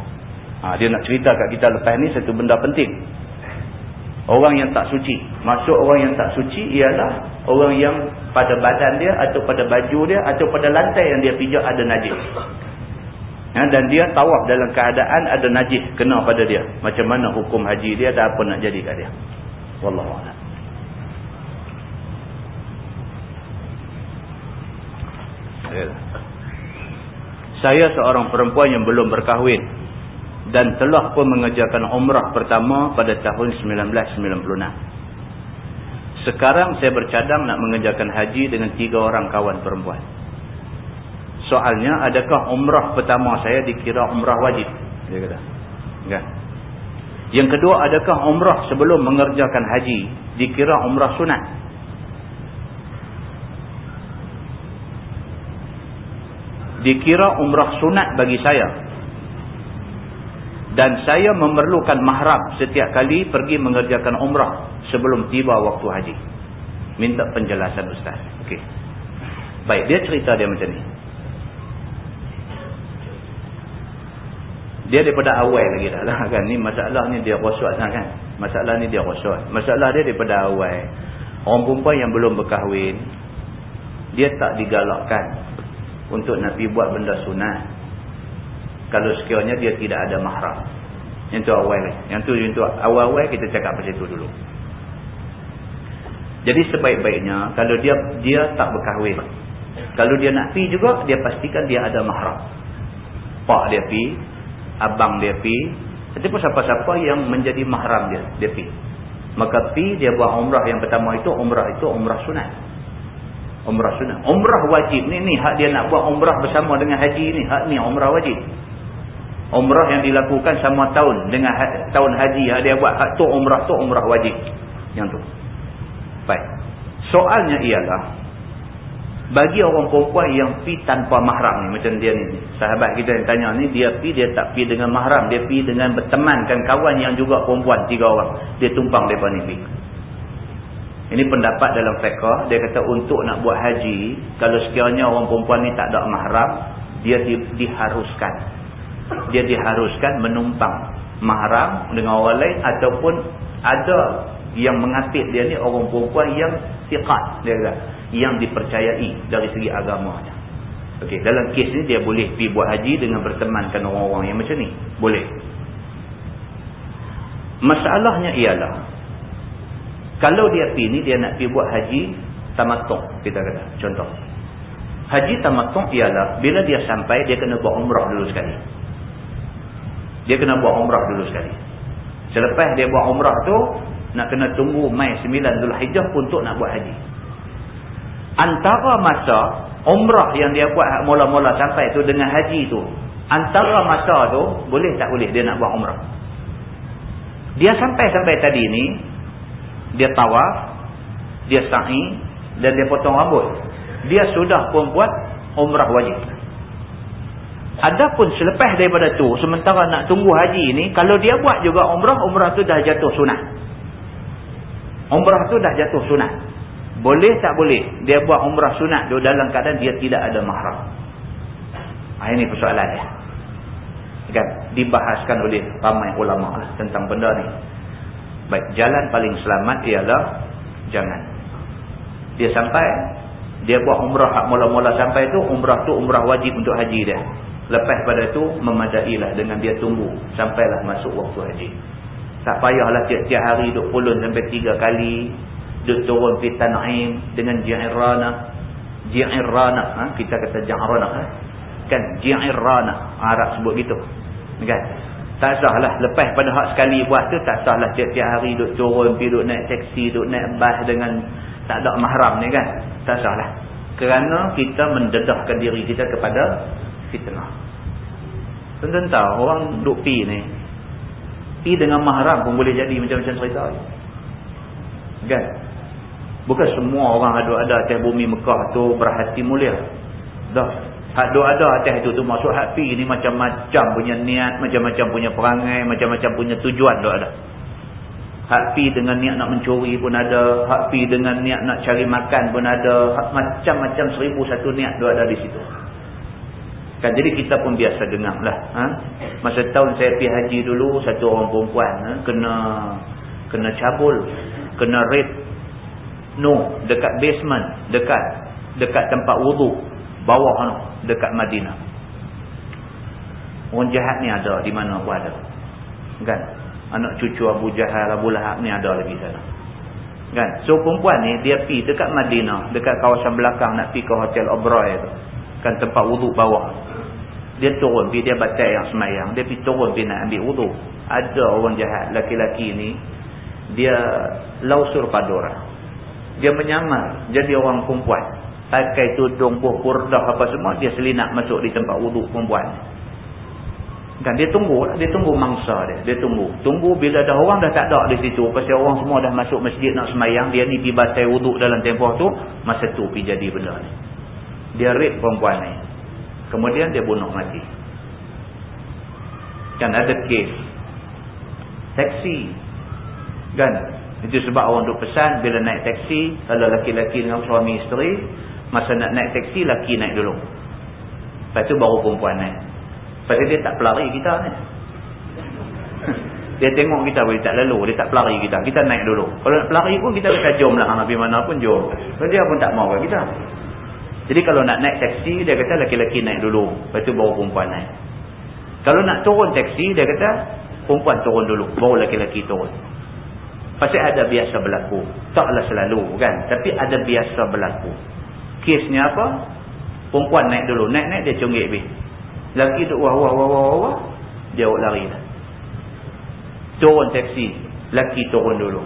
Ha, dia nak cerita kat kita lepas ni satu benda penting. Orang yang tak suci. Maksud orang yang tak suci ialah orang yang pada badan dia atau pada baju dia atau pada lantai yang dia pijak ada najis. Ya, dan dia tawaf dalam keadaan ada najis kena pada dia. Macam mana hukum haji dia dan apa nak jadi kat dia. Wallahualam. Saya seorang perempuan yang belum berkahwin dan telah pun mengerjakan umrah pertama pada tahun 1996. Sekarang saya bercadang nak mengerjakan haji dengan tiga orang kawan perempuan. Soalnya adakah umrah pertama saya dikira umrah wajib? Dia kata. Kan? Yang kedua adakah umrah sebelum mengerjakan haji dikira umrah sunat? Dikira umrah sunat bagi saya. Dan saya memerlukan mahram setiap kali pergi mengerjakan umrah sebelum tiba waktu haji. Minta penjelasan ustaz. Okey. Baik dia cerita dia macam ni. Dia daripada awal lagi dah lah kan? Ni masalah ni dia rosot lah kan? Masalah ni dia rosot. Masalah dia daripada awal. Orang perempuan yang belum berkahwin dia tak digalakkan untuk pergi buat benda sunat. Kalau sekiranya dia tidak ada mahram. Yang tu awal yang tu tu awal-awal kita cakap pasal itu dulu. Jadi sebaik-baiknya kalau dia dia tak berkahwin. Kalau dia nak pergi juga dia pastikan dia ada mahram. Pak dia pergi abang dia pergi ataupun siapa-siapa yang menjadi mahram dia dia pergi. Maka pergi dia buat umrah. Yang pertama itu umrah itu umrah sunat umrah sunnah. Umrah wajib ni ni hak dia nak buat umrah bersama dengan haji ni, hak ni umrah wajib. Umrah yang dilakukan sama tahun dengan ha tahun haji hak dia buat hak tu umrah tu umrah wajib. Yang tu. Baik. Soalnya ialah bagi orang perempuan yang pi tanpa mahram ni macam dia ni sahabat kita yang tanya ni dia pi dia tak pi dengan mahram dia pi dengan bertemankan kawan yang juga perempuan tiga orang dia tumpang depa ni ini pendapat dalam fiqah. Dia kata untuk nak buat haji. Kalau sekiranya orang perempuan ni tak ada mahram. Dia di, diharuskan. Dia diharuskan menumpang mahram dengan orang lain. Ataupun ada yang mengapit dia ni orang perempuan yang siqat. Dia kata. Yang dipercayai dari segi agamanya. Okey, dalam kes ni dia boleh pergi buat haji dengan bertemankan orang-orang yang macam ni. Boleh. Masalahnya ialah kalau dia pergi ni, dia nak pergi buat haji tamatung, kita kata. Contoh. Haji tamatung ialah, bila dia sampai, dia kena buat umrah dulu sekali. Dia kena buat umrah dulu sekali. Selepas dia buat umrah tu, nak kena tunggu Mai 9 Dhul Hijjah untuk nak buat haji. Antara masa umrah yang dia buat mula-mula sampai tu dengan haji tu, antara masa tu, boleh tak boleh dia nak buat umrah? Dia sampai-sampai tadi ni, dia tawaf, dia sa'i dan dia potong rambut. Dia sudah pun buat umrah wajib. Adapun selepas daripada tu, sementara nak tunggu haji ni, kalau dia buat juga umrah, umrah tu dah jatuh sunat. Umrah tu dah jatuh sunat. Boleh tak boleh dia buat umrah sunat tu dalam keadaan dia tidak ada mahram. Ha, ini persoalan dia. Kan? Dibahaskan oleh ramai ulama lah tentang benda ni. Baik, jalan paling selamat ialah jangan. Dia sampai, dia buat umrah mula-mula sampai tu, umrah tu umrah wajib untuk haji dia. Lepas pada tu, memadailah dengan dia tunggu sampailah masuk waktu haji. Tak payahlah tiap-tiap hari duduk pulun sampai tiga kali, duduk turun di Tan'im dengan Ji'irana. Ji'irana, ha? kita kata Ji'irana. Ha? Kan, Ji'irana, Arab sebut gitu. Kan? Tak sahlah. Lepas pada hak sekali buat tu, tak sahlah tiap-tiap hari duduk turun, pergi duduk naik teksi, duduk naik bas dengan tak ada mahram ni kan. Tak salah kerana kita mendedahkan diri kita kepada fitnah. Tuan-tuan tahu orang duk pi ni pi dengan mahram pun boleh jadi macam-macam cerita kan? Bukan semua orang ada-ada atas bumi Mekah tu berhati mulia. Dah hak ada atas tu tu masuk hak pi ni macam-macam punya niat macam-macam punya perangai macam-macam punya tujuan tu ada Hak pi dengan niat nak mencuri pun ada. Hak pi dengan niat nak cari makan pun ada. Macam-macam seribu satu niat tu ada di situ. Kan, jadi kita pun biasa dengar lah. Ha? Masa tahun saya pergi haji dulu, satu orang perempuan ha? kena kena cabul, kena rape. No, dekat basement, dekat dekat tempat wudhu, bawah no, dekat Madinah. Orang jahat ni ada, di mana pun ada. Kan? anak cucu Abu Jahal, Abu Lahab ni ada lagi sana. Kan? So perempuan ni dia pi dekat Madinah, dekat kawasan belakang nak pi ke Hotel Oberoi tu. Kan tempat wuduk bawah. Dia turun pi dia baca yang semayang, dia pi turun pi nak ambil wuduk. Ada orang jahat laki-laki ni dia lausur padora. Dia menyamar jadi orang perempuan. Pakai tudung purdah apa semua dia selinap masuk di tempat wuduk perempuan. Kan dia tunggu. Dia tunggu mangsa dia. Dia tunggu. Tunggu bila dah orang dah tak ada di situ. Pasal orang semua dah masuk masjid nak semayang. Dia ni pergi batai wuduk dalam tempoh tu. Masa tu pergi jadi benda ni. Dia rape perempuan ni. Kemudian dia bunuh mati. Kan ada kes. Taksi. Kan. Itu sebab orang duk pesan bila naik taksi. Kalau laki-laki dengan suami isteri. Masa nak naik taksi, laki naik dulu. Lepas tu baru perempuan naik. Pasal dia tak pelari kita ni. Dia tengok kita boleh tak lalu. Dia tak pelari kita. Kita naik dulu. Kalau nak pelari pun kita kata jom lah. Nabi mana pun jom. So, dia pun tak mahu kita. Jadi kalau nak naik taksi, dia kata laki-laki naik dulu. Lepas tu baru perempuan naik. Kalau nak turun taksi, dia kata perempuan turun dulu. Baru laki-laki turun. Pasal ada biasa berlaku. Taklah selalu kan. Tapi ada biasa berlaku. Kesnya apa? Perempuan naik dulu. Naik-naik dia cunggik habis. Laki tu wah wah wah wah wah. Dia lari dah. Turun taksi. Laki turun dulu.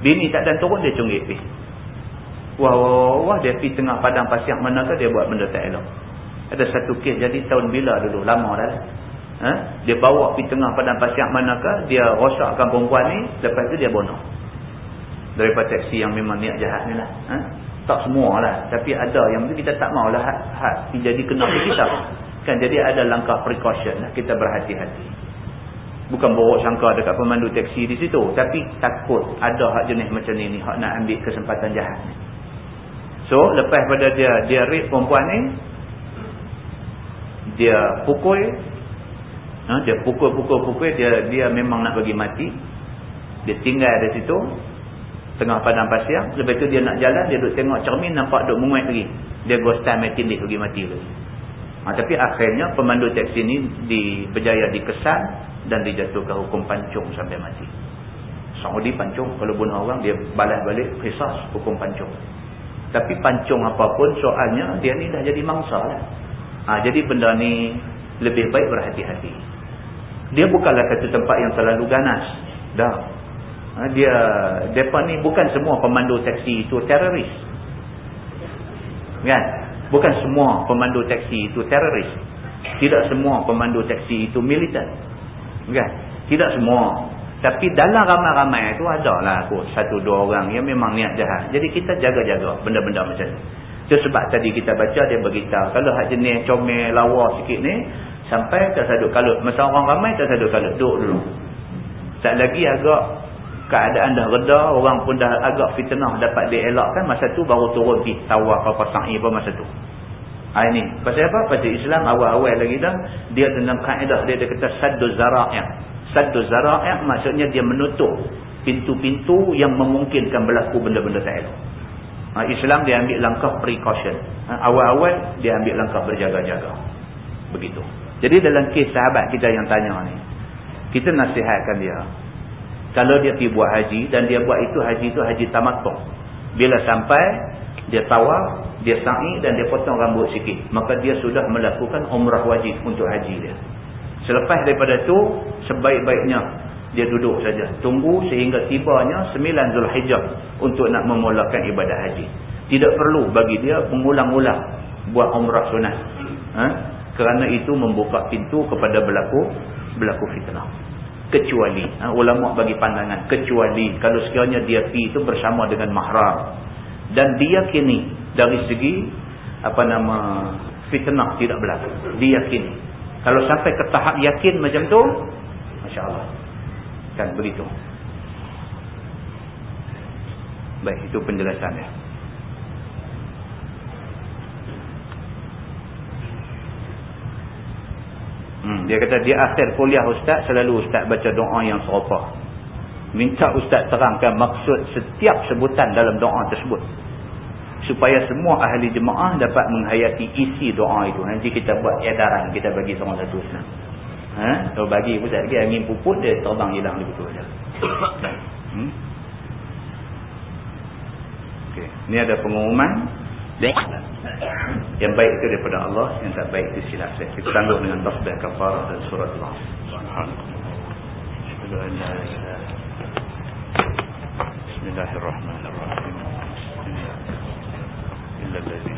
Bini tak dan turun dia cunggit pergi. Wah wah wah wah. Dia pergi tengah padang pasir manakah dia buat benda tak elok. Ada satu kes jadi tahun bila dulu. Lama dah lah. Ha? Dia bawa pergi tengah padang pasir manakah. Dia rosakkan perempuan ni. Lepas tu dia bunuh. Daripada taksi yang memang niat jahat ni lah. Ha? Tak semua lah. Tapi ada yang kita tak maulah. Hat. Jadi kena kita. Kan jadi ada langkah precaution lah. Kita berhati-hati. Bukan bawa sangka dekat pemandu teksi di situ. Tapi takut ada hak jenis macam ni ni. Hak nak ambil kesempatan jahat ni. So lepas pada dia dia rape perempuan ni. Dia pukul. Ha, dia pukul-pukul-pukul. Dia dia memang nak bagi mati. Dia tinggal di situ. Tengah padang pasir. Lepas tu dia nak jalan. Dia duduk tengok cermin. Nampak duduk menguat lagi. Dia go stand mati bagi mati lagi. Ha, tapi akhirnya pemandu teksi ini di, berjaya dikesan dan dijatuhkan hukum pancung sampai mati. Saudi pancung. Kalau bunuh orang, dia balas balik kisah hukum pancung. Tapi pancung apapun soalnya, dia ni dah jadi mangsa lah. Ha, jadi benda ni lebih baik berhati-hati. Dia bukanlah satu tempat yang terlalu ganas. Dah. Ha, dia, depan ni bukan semua pemandu teksi itu teroris. Kan? Bukan semua pemandu taksi itu teroris. Tidak semua pemandu taksi itu militan. Kan? Tidak semua. Tapi dalam ramai-ramai itu adalah aku satu dua orang yang memang niat jahat. Jadi kita jaga-jaga benda-benda macam ni. Itu sebab tadi kita baca dia beritahu. Kalau hak jenis comel lawa sikit ni. Sampai tak sadut kalut. Masa orang ramai tak sadut kalut. Duduk dulu. Tak lagi agak keadaan dah reda, orang pun dah agak fitnah dapat dielakkan, masa tu baru turun pergi tawaf apa sa'i apa masa tu. Ha ini. Pasal apa? Pasal Islam awal-awal lagi dah, dia tentang kaedah dia, dia kata saddu zara'i'. Saddu zara'i' maksudnya dia menutup pintu-pintu yang memungkinkan berlaku benda-benda tak elok. Ha, Islam dia ambil langkah precaution. Ha, awal-awal dia ambil langkah berjaga-jaga. Begitu. Jadi dalam kes sahabat kita yang tanya ni, kita nasihatkan dia, kalau dia pergi buat haji dan dia buat itu haji itu haji tamatuk. Bila sampai dia tawaf, dia sa'i dan dia potong rambut sikit, maka dia sudah melakukan umrah wajib untuk haji dia. Selepas daripada itu sebaik-baiknya dia duduk saja tunggu sehingga tibanya 9 Zulhijjah untuk nak memulakan ibadat haji tidak perlu bagi dia mengulang-ulang buat umrah sunat ha? kerana itu membuka pintu kepada berlaku berlaku fitnah kecuali ha? ulama bagi pandangan kecuali kalau sekiranya dia pi itu bersama dengan mahram. Dan diyakini dari segi apa nama fitnah tidak berlaku. Diyakini. Kalau sampai ke tahap yakin macam tu masya-Allah. Kan begitu. Baik itu penjelasannya hmm, dia kata di akhir kuliah ustaz selalu ustaz baca doa yang serupa minta ustaz terangkan maksud setiap sebutan dalam doa tersebut supaya semua ahli jemaah dapat menghayati isi doa itu nanti kita buat edaran kita bagi seorang satu senang Ha? Kalau bagi pun tak lagi angin puput dia terbang hilang betul saja. Hmm? Okey, ni ada pengumuman. Yang baik itu daripada Allah, yang tak baik itu silap saya. Kita tangguh dengan tasbih kafarah dan surat Allah. Bismillahirrahmanirrahim. Bismillahirrahmanirrahim.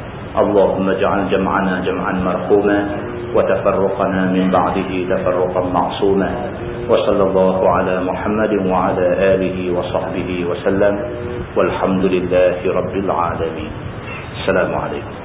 اللهم اجعل جمعنا جمعا مرحوما وتفرقنا من بعده تفرقا معصوما وصلى الله على محمد وعلى آله وصحبه وسلم والحمد لله رب العالمين. السلام عليكم.